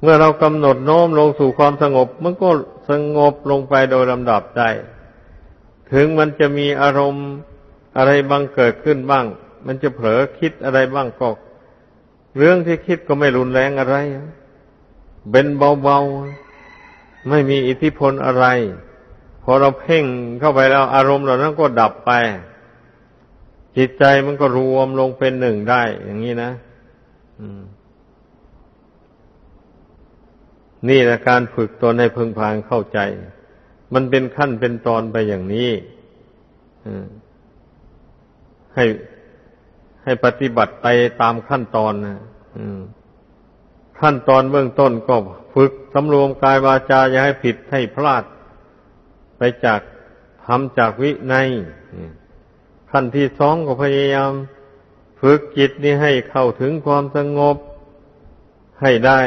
เมื่อเรากำหนดโน้มลงสู่ความสงบ มันก็สงบลงไปโดยลำดับได้ ถึงมันจะมีอารมณ์อะไรบางเกิดขึ้นบ้าง มันจะเผลอคิดอะไรบ้างก็ เรื่องที่คิดก็ไม่รุนแรงอะไร เป็นเบาๆ ไม่มีอิทธิพลอะไร พอเราเพ่งเข้าไปแล้ว อารมณ์เหล่านั้นก็ดับไป จิตใจมันก็รวมลงเป็นหนึ่งได้ อย่างนี้นะนี่แหละการฝึกตนให้พึงพางเข้าใจ มันเป็นขั้นเป็นตอนไปอย่างนี้ให้ให้ปฏิบัติไปตามขั้นตอนนะขั้นตอนเบื้องต้นก็ฝึกสำรวมกายวาจาอย่าให้ผิดให้พลาด ไปจากทำจากวิในขั้นที่สองก็พยายาม ฝึกจิตนี้ให้เข้าถึงความสงบให้ได้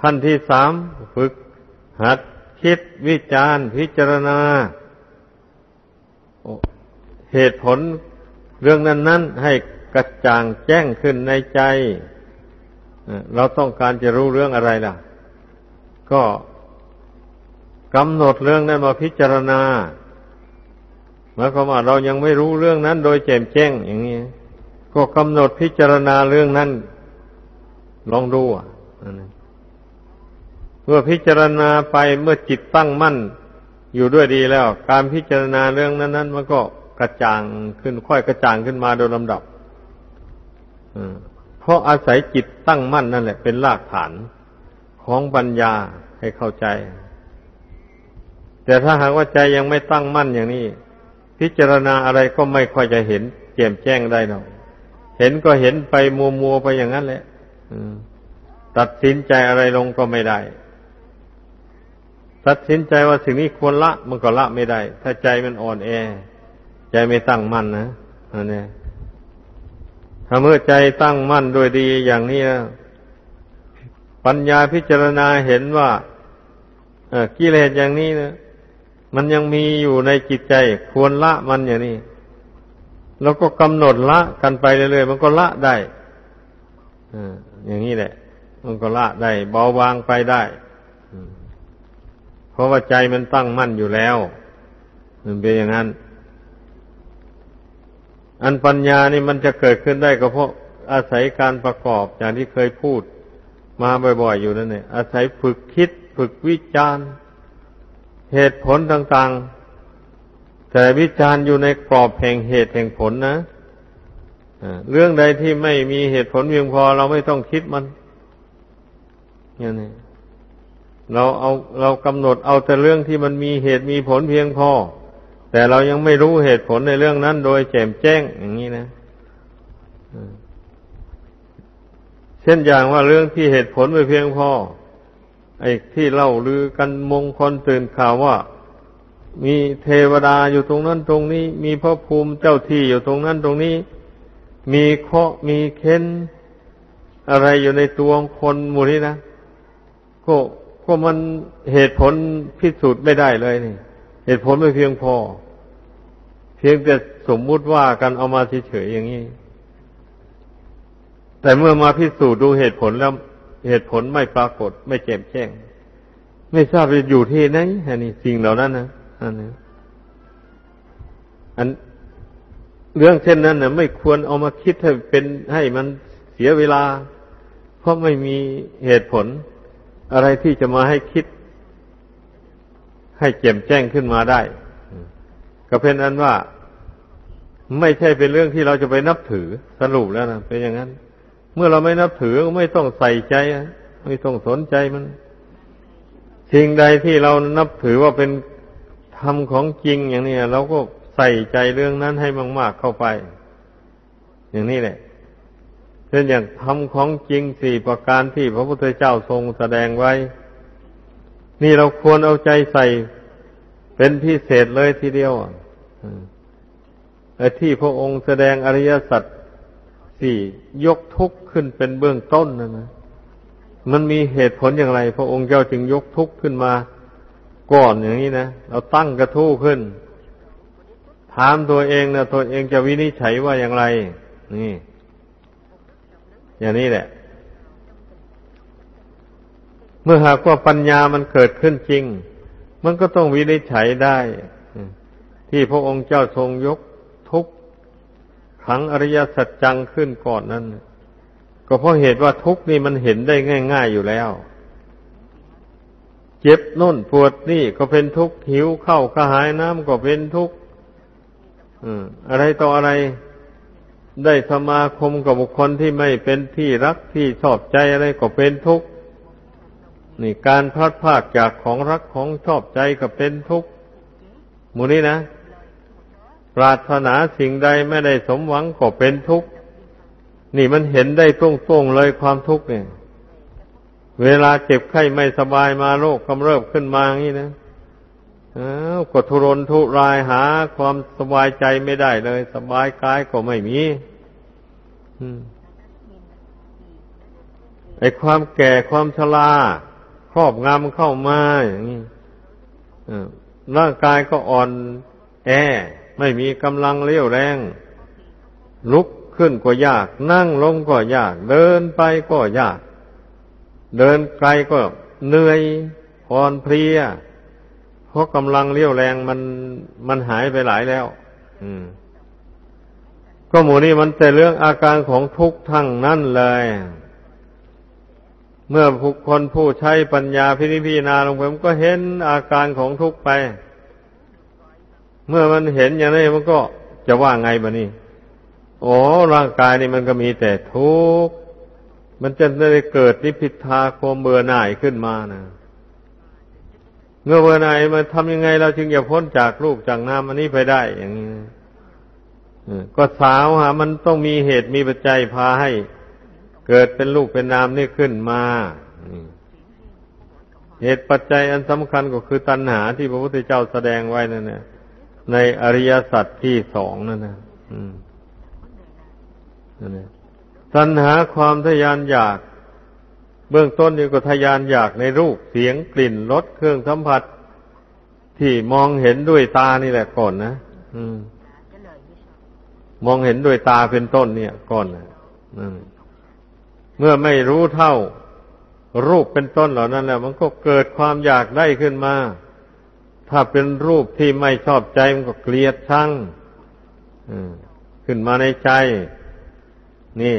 ขั้นที่สามฝึกหัดคิดวิจารพิจารณา เหตุผลเรื่องนั้นนั้นให้กระจ่างแจ้งขึ้นในใจ เราต้องการจะรู้เรื่องอะไรล่ะ ก็ กำหนดเรื่องนั้นมาพิจารณาหมายความว่าเรายังไม่รู้เรื่องนั้นโดยแจ่มแจ้งอย่างนี้ก็กำหนดพิจารณาเรื่องนั้น ลองดูอะเมื่อพิจารณาไปเมื่อจิตตั้งมั่น อยู่ด้วยดีแล้ว การพิจารณาเรื่องนั้นๆมันก็กระจ่างขึ้นค่อยกระจ่างขึ้นมาโดยลำดับเพราะอาศัยจิตตั้งมั่นนั่นแหละ เป็นรากฐานของปัญญาให้เข้าใจ แต่ถ้าหากว่าใจยังไม่ตั้งมั่นอย่างนี้ พิจารณาอะไรก็ไม่ค่อยจะเห็นแจ่มแจ้งได้หรอกเห็นก็เห็นไปมัวมัวไปอย่างนั้นแหละตัดสินใจอะไรลงก็ไม่ได้ ตัดสินใจว่าสิ่งนี้ควรละมันก็ละไม่ได้ ถ้าใจมันอ่อนแอ ใจไม่ตั้งมั่นนะอันนี้ถ้าเมื่อใจตั้งมั่นโดยดีอย่างนี้นะปัญญาพิจารณาเห็นว่ากิเลสอย่างนี้นะ มันยังมีอยู่ในจิตใจ ควรละมันอย่างนี้แล้วก็กำหนดละกันไปเรื่อยๆมันก็ละได้อย่างนี้แหละ มันก็ละได้เบาบางไปได้เพราะว่าใจมันตั้งมั่นอยู่แล้ว มันเป็นอย่างนั้น อันปัญญานี่มันจะเกิดขึ้นได้ก็เพราะอาศัยการประกอบอย่างที่เคยพูดมาบ่อยๆอยู่นั่นเองอาศัยฝึกคิด ฝึกวิจารณ์ เหตุผลต่างๆ แต่วิจารณ์อยู่ในกรอบแห่งเหตุแห่งผลนะเรื่องใดที่ไม่มีเหตุผลเพียงพอเราไม่ต้องคิดมันอย่างนี้เราเอาเรากำหนดเอาแต่เรื่องที่มันมีเหตุมีผลเพียงพอ แต่เรายังไม่รู้เหตุผลในเรื่องนั้น โดยแจ่มแจ้งอย่างนี้นะเช่นอย่างว่าเรื่องที่เหตุผลไม่เพียงพอ ไอ้ที่เล่าลือกันมงคลตื่นข่าวว่า มีเทวดาอยู่ตรงนั้นตรงนี้ มีพระภูมิเจ้าที่อยู่ตรงนั้นตรงนี้ มีเคาะมีเค้น อะไรอยู่ในตัวคนหมู่นี้นะก็ก็มันเหตุผลพิสูจน์ไม่ได้เลยนี่ เหตุผลไม่เพียงพอ เพียงแต่สมมุติว่ากันเอามาเฉยๆอย่างนี้แต่เมื่อมาพิสูจน์ดูเหตุผลแล้ว เหตุผลไม่ปรากฏ ไม่แจ่มแจ้ง ไม่ทราบจะอยู่ที่ไหนอันนี้สิ่งเหล่านั้นนะอันนี้อันเรื่องเช่นนั้นนะไม่ควรเอามาคิดให้เป็นให้มันเสียเวลา เพราะไม่มีเหตุผล อะไรที่จะมาให้คิด ให้แจ่มแจ้งขึ้นมาได้ ก็เป็นอันว่า ไม่ใช่เป็นเรื่องที่เราจะไปนับถือสรุปแล้วนะเป็นอย่างนั้น เมื่อเราไม่นับถือก็ไม่ต้องใส่ใจ ไม่ต้องสนใจมัน สิ่งใดที่เรานับถือว่าเป็นธรรมของจริงอย่างนี้เราก็ใส่ใจเรื่องนั้นให้มาก ๆเข้าไป อย่างนี้แหละเช่นอย่างทำของจริงสี่ประการที่พระพุทธเจ้าทรงแสดงไว้ นี่เราควรเอาใจใส่เป็นพิเศษเลยทีเดียวไอ้ที่พระองค์แสดงอริยสัจ สี่ยกทุกข์ขึ้นเป็นเบื้องต้นนะนะมันมีเหตุผลอย่างไร พระองค์เจ้าจึงยกทุกข์ขึ้นมาก่อนอย่างนี้นะเราตั้งกระทู้ขึ้น ถามตัวเองนะตัวเองจะวินิจฉัยว่าอย่างไร นี่ อย่างนี้แหละ เมื่อหากว่าปัญญามันเกิดขึ้นจริง มันก็ต้องวินิจฉัยได้ ที่พระองค์เจ้าทรงยก ขังอริยสัจจังขึ้นก่อนนั้น ก็เพราะเหตุว่าทุกนี่มันเห็นได้ง่าย ๆอยู่แล้ว เจ็บน่นปวดนี่ก็เป็นทุกข์หิวเข้ากระหายน้ำก็เป็นทุกข์อะไรต่ออะไรได้สมาคมกับบุคคลที่ไม่เป็นที่รักที่ชอบใจอะไรก็เป็นทุกข์นี่การพลัดพรากจากของรักของชอบใจก็เป็นทุกข์มูนี้นะ ปรารถนาสิ่งใดไม่ได้สมหวังก็เป็นทุกข์ นี่มันเห็นได้ตรงๆเลยความทุกข์เนี่ย เวลาเจ็บไข้ไม่สบายมาโรคกำเริบขึ้นมาอย่างนี้นะก็ทุรนทุรายหา ความสบายใจไม่ได้เลย สบายกายก็ไม่มีไอ้ความแก่ความชราครอบงำเข้ามาอย่างนี้ร่างกายก็อ่อนแอ ไม่มีกำลังเลี้ยวแรง ลุกขึ้นก็ยาก นั่งลงก็ยาก เดินไปก็ยาก เดินไกลก็เหนื่อยอ่อนเพลีย เพราะกำลังเลี้ยวแรงมันมันหายไปหลายแล้ว อืม ก็หมูนี่มันแต่เรื่องอาการของทุกข์ทั้งนั้นเลย เมื่อผู้คนผู้ใช้ปัญญาพินิพินาลงไปมันก็เห็นอาการของทุกข์ไป เมื่อมันเห็นอย่างนี้มันก็จะว่าไงบะนี่โอ้ร่างกายนี่มันก็มีแต่ทุกข์มันจะได้เกิดนิพิทาความเบื่อหน่ายขึ้นมานะเมื่อเวลาไหนมาทำยังไงเราจึงจะพ้นจากรูปจากนามอันนี้ไปได้อย่างนี้ก็สาวหามันต้องมีเหตุมีปัจจัยพาให้ เกิดเป็นรูปเป็นนามนี่ขึ้นมาเหตุปัจจัยอันสำคัญก็คือตัณหาที่พระพุทธเจ้าแสดงไว้นั่นนะ ในอริยสัจที่สองนั่นนะตัณหาความทยานอยาก เบื้องต้นนี่ก็ทยานอยากในรูปเสียงกลิ่นรสเครื่องสัมผัส ที่มองเห็นด้วยตานี่แหละก่อนนะอืม มองเห็นด้วยตาเป็นต้นเนี่ย ก่อนนะเมื่อไม่รู้เท่า รูปเป็นต้นเหล่านั้นแล้วมันก็เกิดความอยากได้ขึ้นมา ถ้าเป็นรูปที่ไม่ชอบใจมันก็เกลียดชังขึ้นมาในใจ นี่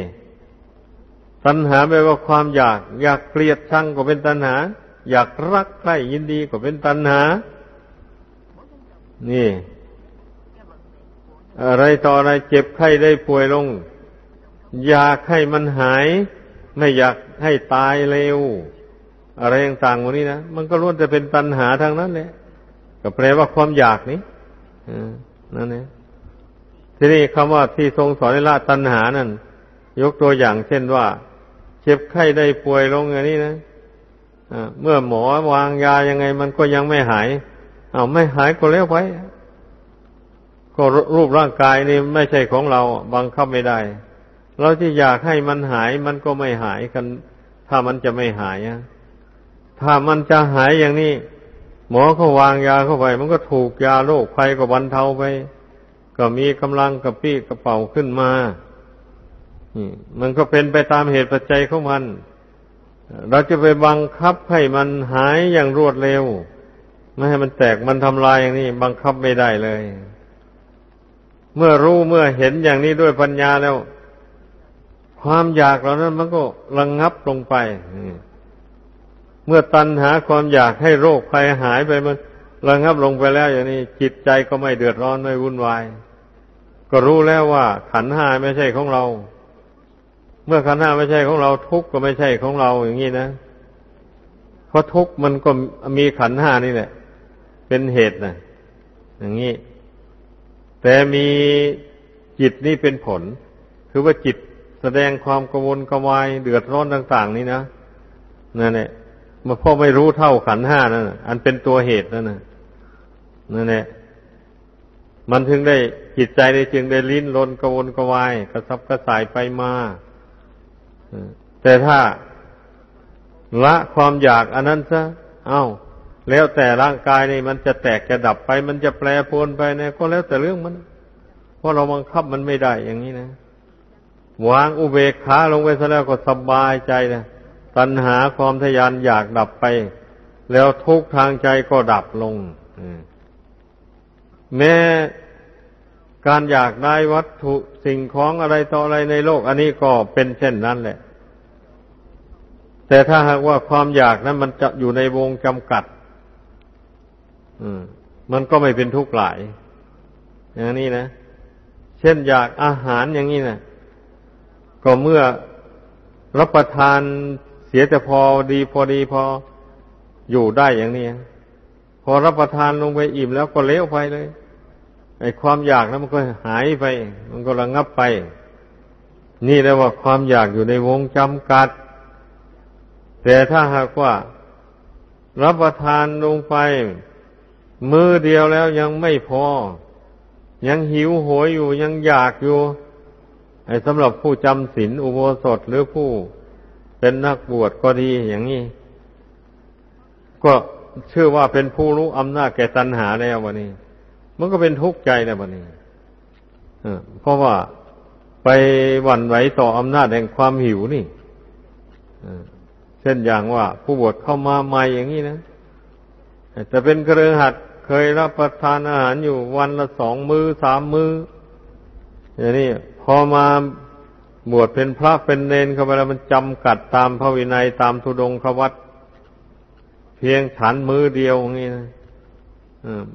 ตัณหาแปลว่าความอยาก อยากเกลียดชังก็เป็นตัณหา อยากรักใคร่ยินดีก็เป็นตัณหา นี่ อะไรต่ออะไรเจ็บไข้ได้ป่วยลง อยากให้มันหาย ไม่อยากให้ตายเร็ว อะไรต่างๆวันนี้นะ มันก็ล้วนจะเป็นตัณหาทางนั้นแหละ ก็แปลว่าความอยากนี้นั่นเองทีนี้คำว่าที่ทรงสอนในละตัณหานั่นยกตัวอย่างเช่นว่า เจ็บไข้ได้ป่วยลงอย่างนี้นะเมื่อหมอวางยายังไง มันก็ยังไม่หาย เอาไม่หายก็แล้วไปก็รูปร่างกายนี่ไม่ใช่ของเราบังคับไม่ได้ เราที่อยากให้มันหายมันก็ไม่หายกัน ถ้ามันจะไม่หายถ้ามันจะหายอย่างนี้ หมอเขาวางยาเข้าไป มันก็ถูกยาโรคภัยก็บรรเทาไป ก็มีกำลังกระปี้กระเป๋าขึ้นมามันก็เป็นไปตามเหตุปัจจัยของมัน เราจะไปบังคับให้มันหายอย่างรวดเร็ว ไม่ให้มันแตกมันทำลายอย่างนี้ บังคับไม่ได้เลย เมื่อรู้เมื่อเห็นอย่างนี้ด้วยปัญญาแล้ว ความอยากเหล่านั้นมันก็ระงงับลงไป เมื่อตัณหาความอยากให้โรคภัยหายไปมันระงับลงไปแล้วอย่างนี้จิตใจก็ไม่เดือดร้อนไม่วุ่นวาย ก็รู้แล้วว่า ขันห้าไม่ใช่ของเรา เมื่อขันห้าไม่ใช่ของเรา ทุกข์ก็ไม่ใช่ของเราอย่างนี้นะเพราะทุกข์มันก็มีขันห้านี่แหละ เป็นเหตุนะอย่างนี้ แต่มีจิตนี่เป็นผล คือว่าจิตแสดงความกังวลกวายเดือดร้อนต่าง ๆ นี่นะนั่นแหละ มาพ่อไม่รู้เท่าขันห้านั่นอันเป็นตัวเหตุนั่นนะนั่นแหละมันถึงได้จิตใจได้จึงได้ลิ้นรนกระวนกระวายกระซับกระสายไปมาแต่ถ้าละความอยากอันนั้นซะเอา้า แล้วแต่ร่างกายนี่มันจะแตกจะดับไป มันจะแปรปรวนไปเนี่ยก็แล้วแต่เรื่องมัน เพราะเราบังคับมันไม่ได้อย่างนี้นะ วางอุเบกขาลงไปซะแล้วก็สบายใจนะ ตัณหาความทยานอยากดับไป แล้วทุกทางใจก็ดับลงแม้การอยากได้วัตถุสิ่งของอะไรต่ออะไรในโลก อันนี้ก็เป็นเช่นนั้นแหละ แต่ถ้าหากว่าความอยากนั้นมันจะอยู่ในวงจำกัดมันก็ไม่เป็นทุกข์หลาย อย่างนี้นะ เช่นอยากอาหารอย่างนี้นะก็เมื่อรับประทาน เสียแต่พอดีพอดีพออยู่ได้อย่างนี้พอรับประทานลงไปอิ่มแล้วก็เลี้ยวไปเลยไอ้ความอยากนั้นมันก็หายไป มันก็ระงับไป นี่เรียกว่าความอยากอยู่ในวงจำกัด แต่ถ้าหากว่า รับประทานลงไป มือเดียวแล้วยังไม่พอ ยังหิวโหยอยู่ยังอยากอยู่ไอ้สำหรับผู้จำศีลอุโบสถหรือผู้ เป็นนักบวชก็ดีอย่างนี้ ก็ชื่อว่าเป็นผู้รู้อำนาจแก่ตัณหาแล้ววันนี้ มันก็เป็นทุกข์ใจแล้ววันนี้เพราะว่าไปหวั่นไหวต่ออำนาจแห่งความหิวนี่เช่นอย่างว่า ผู้บวชเข้ามาใหม่อย่างนี้นะแต่เป็นเครือหัดเคยรับประทานอาหารอยู่วันละสองมือสามมืออย่างนี้พอมา บวชเป็นพระเป็นเนนเข้าไปแล้วมันจำกัดตามพระวินัยตามทุดงควัตเพียงฉันมือเดียวอย่างนี้นะ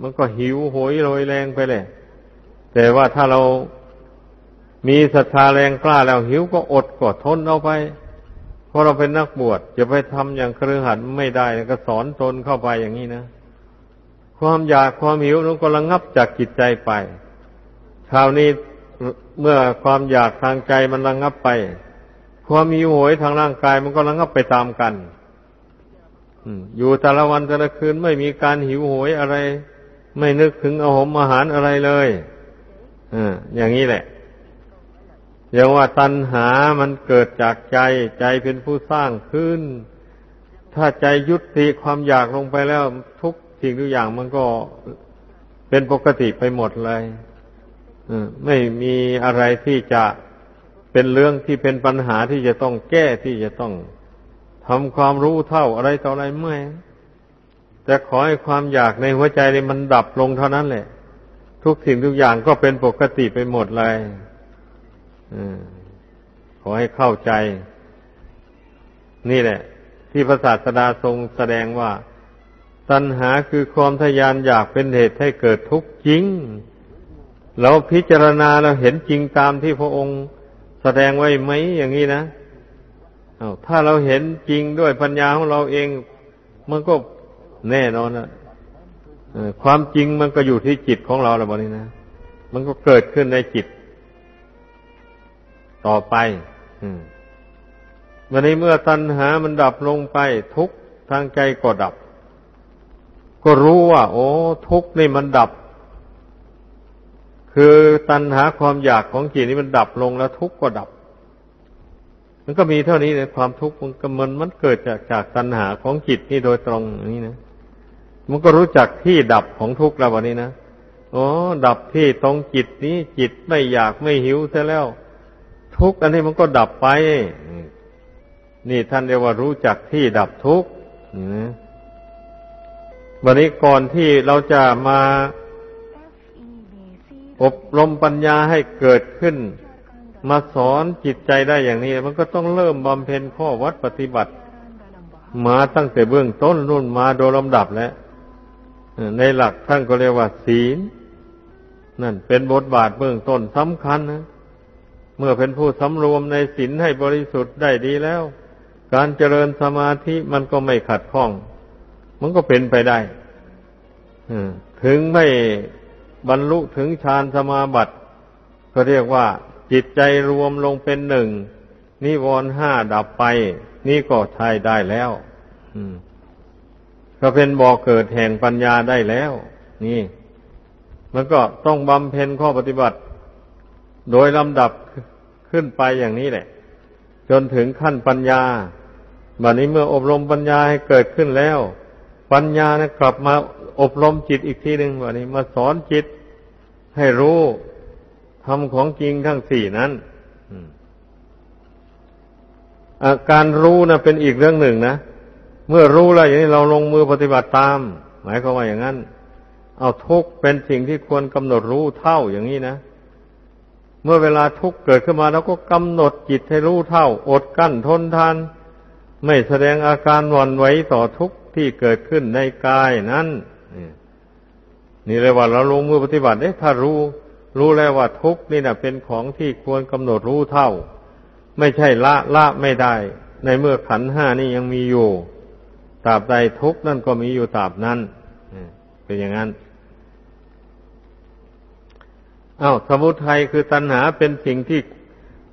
มันก็หิวโหยโรยแรงไปเลย แต่ว่าถ้าเรามีศรัทธาแรงกล้าแล้วหิวก็อดก็ทนเอาไป เพราะเราเป็นนักบวชจะไปทำอย่างเครือขันไม่ได้ก็สอนตนเข้าไปอย่างนี้นะความอยากความหิวนั้นก็ระงับจากจิตใจไปคราวนี้ เมื่อความอยากทางใจมันระงงับไป ความมีโหยทางร่างกายมันก็ระงงับไปตามกันอยู่แต่ละวันแต่ละคืนไม่มีการหิวโหยอะไร ไม่นึกถึงอาหมอาหารอะไรเลยออย่างนี้แหละอย่างว่าตัณหามันเกิดจากใจ ใจเป็นผู้สร้างขึ้น ถ้าใจยุติความอยากลงไปแล้ว ทุกสิ่งทุกอย่างมันก็เป็นปกติไปหมดเลย ไม่มีอะไรที่จะเป็นเรื่องที่เป็นปัญหาที่จะต้องแก้ที่จะต้องทำความรู้เท่าอะไรต่ออะไรเมื่อแต่ขอให้ความอยากในหัวใจนี่มันดับลงเท่านั้นแหละ ทุกสิ่งทุกอย่างก็เป็นปกติไปหมดเลยขอให้เข้าใจ นี่แหละ ที่พระศาสดาทรงแสดงว่า ตัณหาคือความทยานอยากเป็นเหตุให้เกิดทุกข์จริง เราพิจารณาเราเห็นจริงตามที่พระองค์แสดงไว้ไหมอย่างนี้นะอาถ้าเราเห็นจริงด้วยปัญญาของเราเอง มันก็แน่นอนนะความจริงมันก็อยู่ที่จิตของเราแล้วบนี้นะ มันก็เกิดขึ้นในจิต ต่อไปวันนี้เมื่อตัณหามันดับลงไป ทุกทางใจก็ดับ ก็รู้ว่า โอ้ ทุกนี่มันดับ คือตัณหาความอยากของจิตนี้มันดับลงแล้วทุกข์ก็ดับ มันก็มีเท่านี้เลยความทุกข์มันก็มันมันเกิดจากจากตัณหาของจิตนี่โดยตรงอย่างนี้นะมันก็รู้จักที่ดับของทุกข์แล้ววันนี้นะอ๋อดับที่ตรงจิตนี้ จิตไม่อยากไม่หิวเสียแล้ว ทุกข์อันนี้มันก็ดับไป นี่ท่านเรียกว่ารู้จักที่ดับทุกข์วันนี้ก่อนที่เราจะมา อบรมปัญญาให้เกิดขึ้น มาสอนจิตใจได้อย่างนี้ มันก็ต้องเริ่มบำเพ็ญข้อวัดปฏิบัติ มาตั้งแต่เบื้องต้นรุ่นมาโดยลำดับแล้วในหลักท่านก็เรียกว่า ศีล นั่นเป็นบทบาทเบื้องต้นสำคัญนะเมื่อเป็นผู้สำรวมในศีลให้บริสุทธิ์ได้ดีแล้ว การเจริญสมาธิมันก็ไม่ขัดข้อง มันก็เป็นไปได้ถึงไม่ บรรลุถึงฌานสมาบัติก็เรียกว่าจิตใจรวมลงเป็นหนึ่งนิวรณ์ห้าดับไป นี่ก็ใช้ได้แล้วก็เป็นบ่อเกิดแห่งปัญญาได้แล้ว นี่ มันก็ต้องบำเพ็ญข้อปฏิบัติ โดยลำดับขึ้นไปอย่างนี้แหละ จนถึงขั้นปัญญาบัดนี้เมื่ออบรมปัญญาให้เกิดขึ้นแล้ว ปัญญานะกลับมา อบรมจิตอีกทีหนึ่งวันนี้ มาสอนจิตให้รู้ทำของจริงทั้งสี่นั้นการรู้นะเป็นอีกเรื่องหนึ่งนะ เมื่อรู้แล้วอย่างนี้เราลงมือปฏิบัติตาม หมายความว่าอย่างนั้น เอาทุกเป็นสิ่งที่ควรกำหนดรู้เท่าอย่างนี้นะเมื่อเวลาทุกเกิดขึ้นมาเราก็กำหนดจิตให้รู้เท่า อดกั้นทนทาน ไม่แสดงอาการหวั่นไหวต่อทุกที่เกิดขึ้นในกายนั้น นี่เลยว่าเราลงมือปฏิบัติเด้ถ้ารู้ รู้แล้วว่าทุกนี่นะเป็นของที่ควรกำหนดรู้เท่า ไม่ใช่ละละไม่ได้ ในเมื่อขันห้านี่ยังมีอยู่ตราบใดทุกนั่นก็มีอยู่ตราบนั้นเป็นอย่างนั้นอา้าวสมุทัยคือตัณหาเป็นสิ่งที่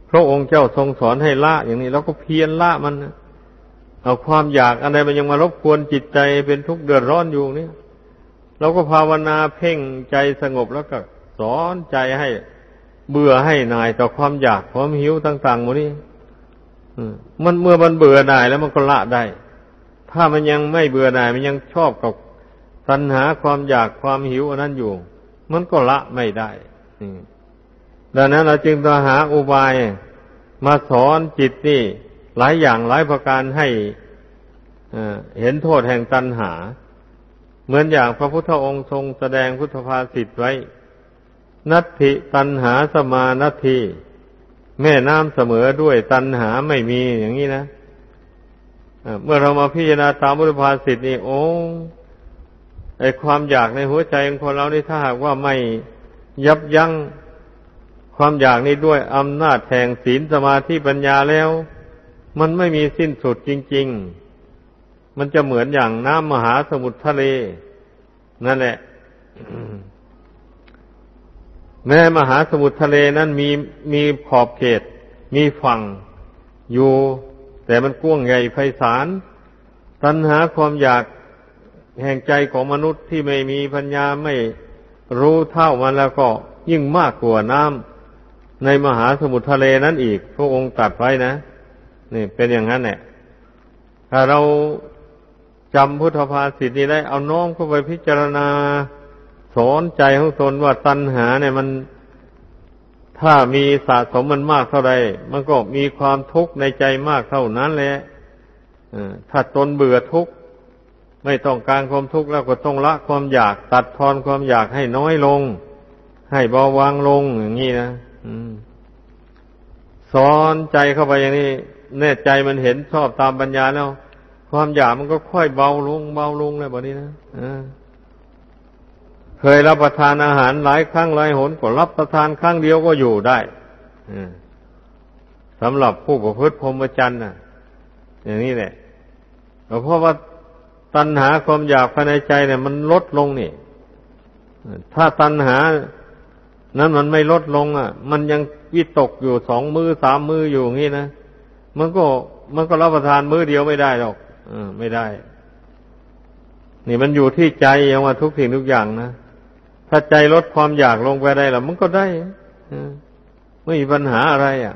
พระองค์เจ้าทรงสอนให้ละอย่างนี้เราก็เพียรละมัน เอาความอยากอะไรมันยังมารบกวนจิตใจเป็นทุกข์เดือดร้อนอยู่เนี่ย เราก็ภาวนาเพ่งใจสงบแล้วก็สอนใจให้เบื่อให้นายต่อความอยากความหิวต่างๆหมดนี้มันเมื่อมันเบื่อหน่ายแล้วมันก็ละได้ ถ้ามันยังไม่เบื่อหน่ายมันยังชอบกับตัณหาความอยากความหิวอันนั้นอยู่ มันก็ละไม่ได้ดังนั้นเราจึงต้องหาอุบายมาสอนจิตนี่ หลายอย่างหลายประการให้เห็นโทษแห่งตัณหา เหมือนอย่างพระพุทธองค์ทรงแสดงพุทธภาษิตไว้ นัตถิตัณหาสมานัตถิแม่น้ำเสมอด้วยตัณหาไม่มีอย่างนี้นะเมื่อเรามาพิจารณาตามบุรพาสิทธินี่โอ้ไอความอยากในหัวใจของคนเรานี่ถ้าหากว่าไม่ยับยั้งความอยากนี้ด้วยอำนาจแห่งศีลสมาธิปัญญาแล้ว มันไม่มีสิ้นสุดจริง ๆ มันจะเหมือนอย่างน้ำมหาสมุทรทะเล นั่นแหละ แม้มหาสมุทรทะเลนั้นมีมีขอบเขต มีฝั่งอยู่ แต่มันกว้างใหญ่ไพศาลตัณหาความอยากแห่งใจของมนุษย์ที่ไม่มีปัญญาไม่รู้เท่ามันแล้วก็ยิ่งมากกว่าน้ำในมหาสมุทรทะเลนั้นอีก พระองค์ตัดไว้นะนี่เป็นอย่างนั้นแหละถ้าเรา จำพุทธภาษิตนี้ได้เอาน้อมเข้าไปพิจารณา สอนใจของตนว่าตัณหาเนี่ยมัน ถ้ามีสะสมมันมากเท่าไรมันก็มีความทุกข์ในใจมากเท่านั้นแหละถ้าตนเบื่อทุกข์ไม่ต้องการความทุกข์แล้วก็ต้องละความอยาก ตัดทอนความอยากให้น้อยลง ให้เบาบางลงอย่างนี้นะสอนใจเข้าไปอย่างนี้แน่ใจมันเห็นชอบตามปัญญาแล้ว ความอยากมันก็ค่อยเบาลง เบาลงเลยแบบนี้นะเคยรับประทานอาหารหลายครั้งหลายหนก็รับประทานครั้งเดียวก็อยู่ได้สำหรับผู้ประพฤติพรหมจรรย์น่ะอย่างนี้แหละเพราะว่าตัณหาความอยากภายในใจเนี่ย มันลดลงนี่ถ้าตัณหา นั้นมันไม่ลดลง อะ มันยังวิตกอยู่สองมือสามมืออยู่อย่างนี้นะมันก็มันก็รับประทานมือเดียวไม่ได้หรอก ไม่ได้ นี่มันอยู่ที่ใจอย่างว่าทุกสิ่งทุกอย่างนะถ้าใจลดความอยากลงไปได้แล้วมันก็ได้ไม่มีปัญหาอะไรอะ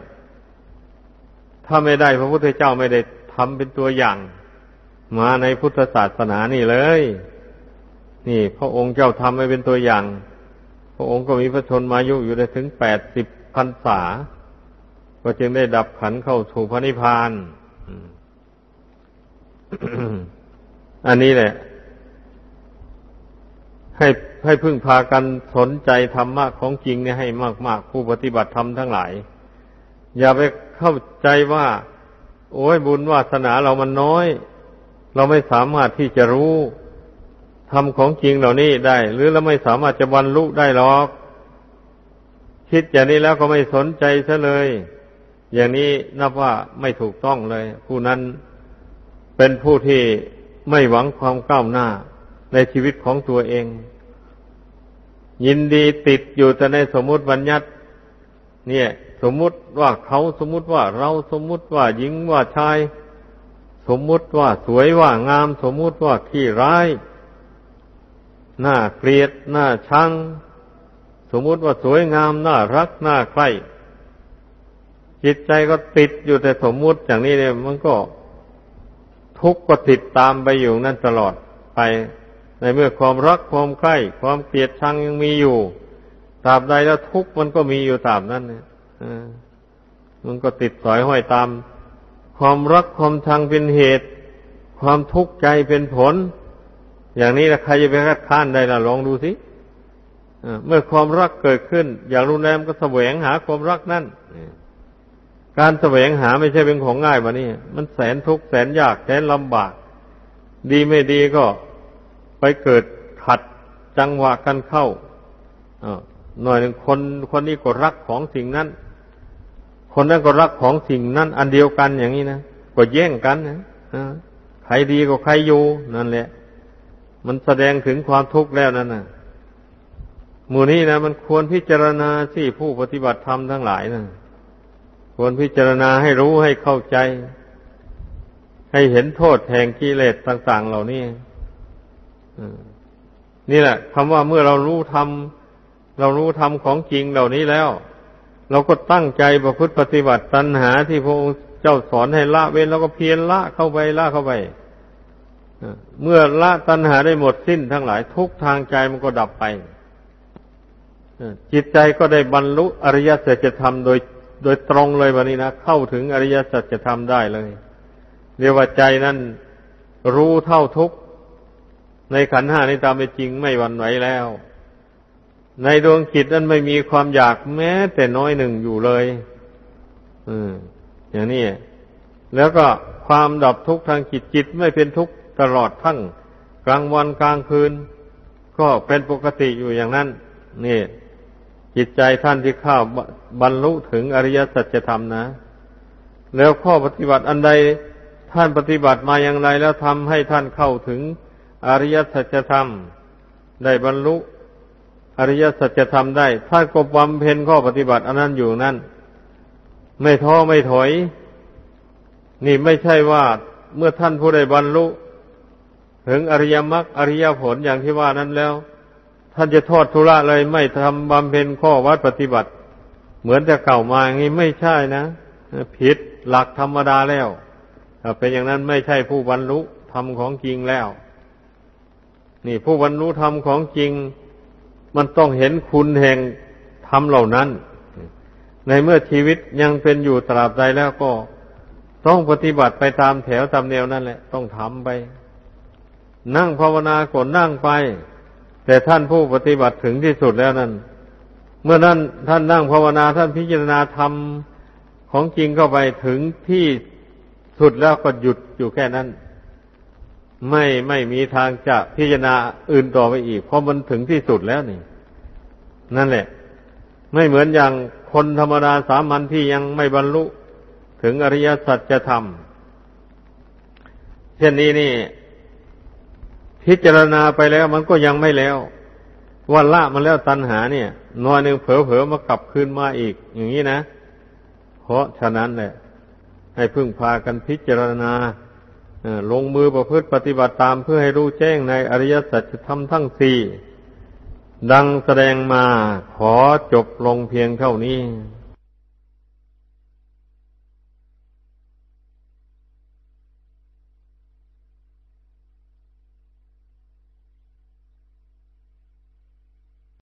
ถ้าไม่ได้พระพุทธเจ้าไม่ได้ทำเป็นตัวอย่าง มาในพุทธศาสนานี่เลย นี่ พระองค์เจ้าทำให้เป็นตัวอย่าง พระองค์ก็มีพระชนมายุอยู่ได้ถึงแปดสิบพรรษา ก็จึงได้ดับขันเข้าถูพระนิพพาน อันนี้แหละ ให้ให้พึ่งพากันสนใจธรรมะของจริงเนี่ยให้มาก ๆ ผู้ปฏิบัติธรรมทั้งหลาย อย่าไปเข้าใจว่า โอ้ยบุญวาสนาเรามันน้อย เราไม่สามารถที่จะรู้ทำของจริงเหล่านี้ได้ หรือเราไม่สามารถจะบรรลุได้หรอกคิดอย่างนี้แล้วก็ไม่สนใจซะเลย อย่างนี้นับว่าไม่ถูกต้องเลย ผู้นั้น เป็นผู้ที่ไม่หวังความก้าวหน้าในชีวิตของตัวเอง ยินดีติดอยู่แต่ในสมมติบัญญัติ เนี่ย สมมติว่าเขาสมมติว่าเราสมมติว่าหญิงว่าชาย สมมติว่าสวยว่างาม สมมติว่าขี้ร้ายน่าเกลียดน่าชังสมมติว่าสวยงามน่ารักน่าใคร่จิตใจก็ติดอยู่แต่สมมุติอย่างนี้เนี่ยมันก็ ทุกข์ก็ติดตามไปอยู่นั่นตลอดไป ในเมื่อความรักความใคร่ความเกลียดชังยังมีอยู่ตราบใดแล้วทุกข์มันก็มีอยู่ตามนั้นเนี่ยมันก็ติดสอยห้อยตาม ความรักความชังเป็นเหตุ ความทุกข์ใจเป็นผล อย่างนี้ละใครจะไปคัดค้านได้ล่ะลองดูสิเมื่อความรักเกิดขึ้น อย่างรุนแรงก็แสวงหาความรักนั่น การแสวงหาไม่ใช่เป็นของง่ายวะนี่มันแสนทุกข์แสนยากแสนลำบาก ดีไม่ดีก็ไปเกิดขัดจังหวะกันเข้าหน่อยหนึ่งคนคนนี้ก็รักของสิ่งนั้น คนนั้นก็รักของสิ่งนั้น อันเดียวกันอย่างนี้นะก็แย่งกันนะใครดีก็ใครอยู่นั่นแหละ มันแสดงถึงความทุกข์แล้วนั่นนะหมู่นี้นะมันควรพิจารณาสิผู้ปฏิบัติธรรมทั้งหลายนะ ควรพิจารณาให้รู้ให้เข้าใจ ให้เห็นโทษแห่งกิเลสต่าง ๆ เหล่านี้นี่แหละคำว่าเมื่อเรารู้ธรรมเรารู้ธรรมของจริงเหล่านี้แล้ว เราก็ตั้งใจประพฤติปฏิบัติตัณหาที่พระองค์เจ้าสอนให้ละเว้นเราก็เพียรละเข้าไปละเข้าไปเมื่อละตัณหาได้หมดสิ้นทั้งหลายทุกทางใจมันก็ดับไปจิตใจก็ได้บรรลุอริยสัจธรรมโดย โดยตรงเลยวันนี้นะเข้าถึงอริยสัจธรรมได้เลยเรียกว่าใจนั้นรู้เท่าทุกในขันห้านี้ตามเป็นจริงไม่หวั่นไหวแล้ว ในดวงจิตนั้นไม่มีความอยากแม้แต่น้อยหนึ่งอยู่เลยอืมอย่างนี้แล้วก็ความดับทุกข์ทางจิตจิตไม่เป็นทุกข์ตลอดทั้งกลางวันกลางคืน ก็เป็นปกติอยู่อย่างนั้นนี่ จิตใจท่านที่เข้าบรรลุถึงอริยสัจธรรมนะ แล้วข้อปฏิบัติอันใดท่านปฏิบัติมาอย่างไรแล้วทำให้ท่านเข้าถึงอริยสัจธรรม ได้บรรลุอริยสัจธรรมได้ท่านก็บำเพ็ญข้อปฏิบัติอันนั้นอยู่นั่น ไม่ท้อไม่ถอย นี่ไม่ใช่ว่าเมื่อท่านผู้ใดบรรลุ ถึงอริยมรรคอริยผลอย่างที่ว่านั้นแล้ว ท่านจะทอดทุระเลยไม่ทำบำเพ็ญข้อวัดปฏิบัติ เหมือนจะเก่ามาอย่างนี้ไม่ใช่นะผิดหลักธรรมดาแล้วถ้าเป็นอย่างนั้นไม่ใช่ผู้บรรลุธรรมของจริงแล้ว นี่ผู้บรรลุธรรมของจริง มันต้องเห็นคุณแห่งธรรมเหล่านั้น ในเมื่อชีวิตยังเป็นอยู่ตราบใดแล้วก็ต้องปฏิบัติไปตามแถวตามแนวนั่นแหละ ต้องทำไป นั่งภาวนาก็นั่งไป แต่ท่านผู้ปฏิบัติถึงที่สุดแล้วนั้น เมื่อนั้นท่านนั่งภาวนาท่านพิจารณาธรรมของจริงเข้าไปถึงที่สุดแล้วก็หยุดอยู่แค่นั้น ไม่ไม่มีทางจะพิจารณาอื่นต่อไปอีก เพราะมันถึงที่สุดแล้วนี่ นั่นแหละ ไม่เหมือนอย่างคนธรรมดาสามัญที่ยังไม่บรรลุถึงอริยสัจธรรมเช่นนี้นี่ พิจารณาไปแล้วมันก็ยังไม่แล้วว่าละมันแล้วตัณหาเนี่ยนอยหนึ่งเผลอๆมากลับคืนมาอีก อย่างนี้นะ เพราะฉะนั้นแหละ ให้พึ่งพากันพิจารณาลงมือประพฤติปฏิบัติตามเพื่อให้รู้แจ้งในอริยสัจธรรมทั้งสี่ดังแสดงมาขอจบลงเพียงเท่านี้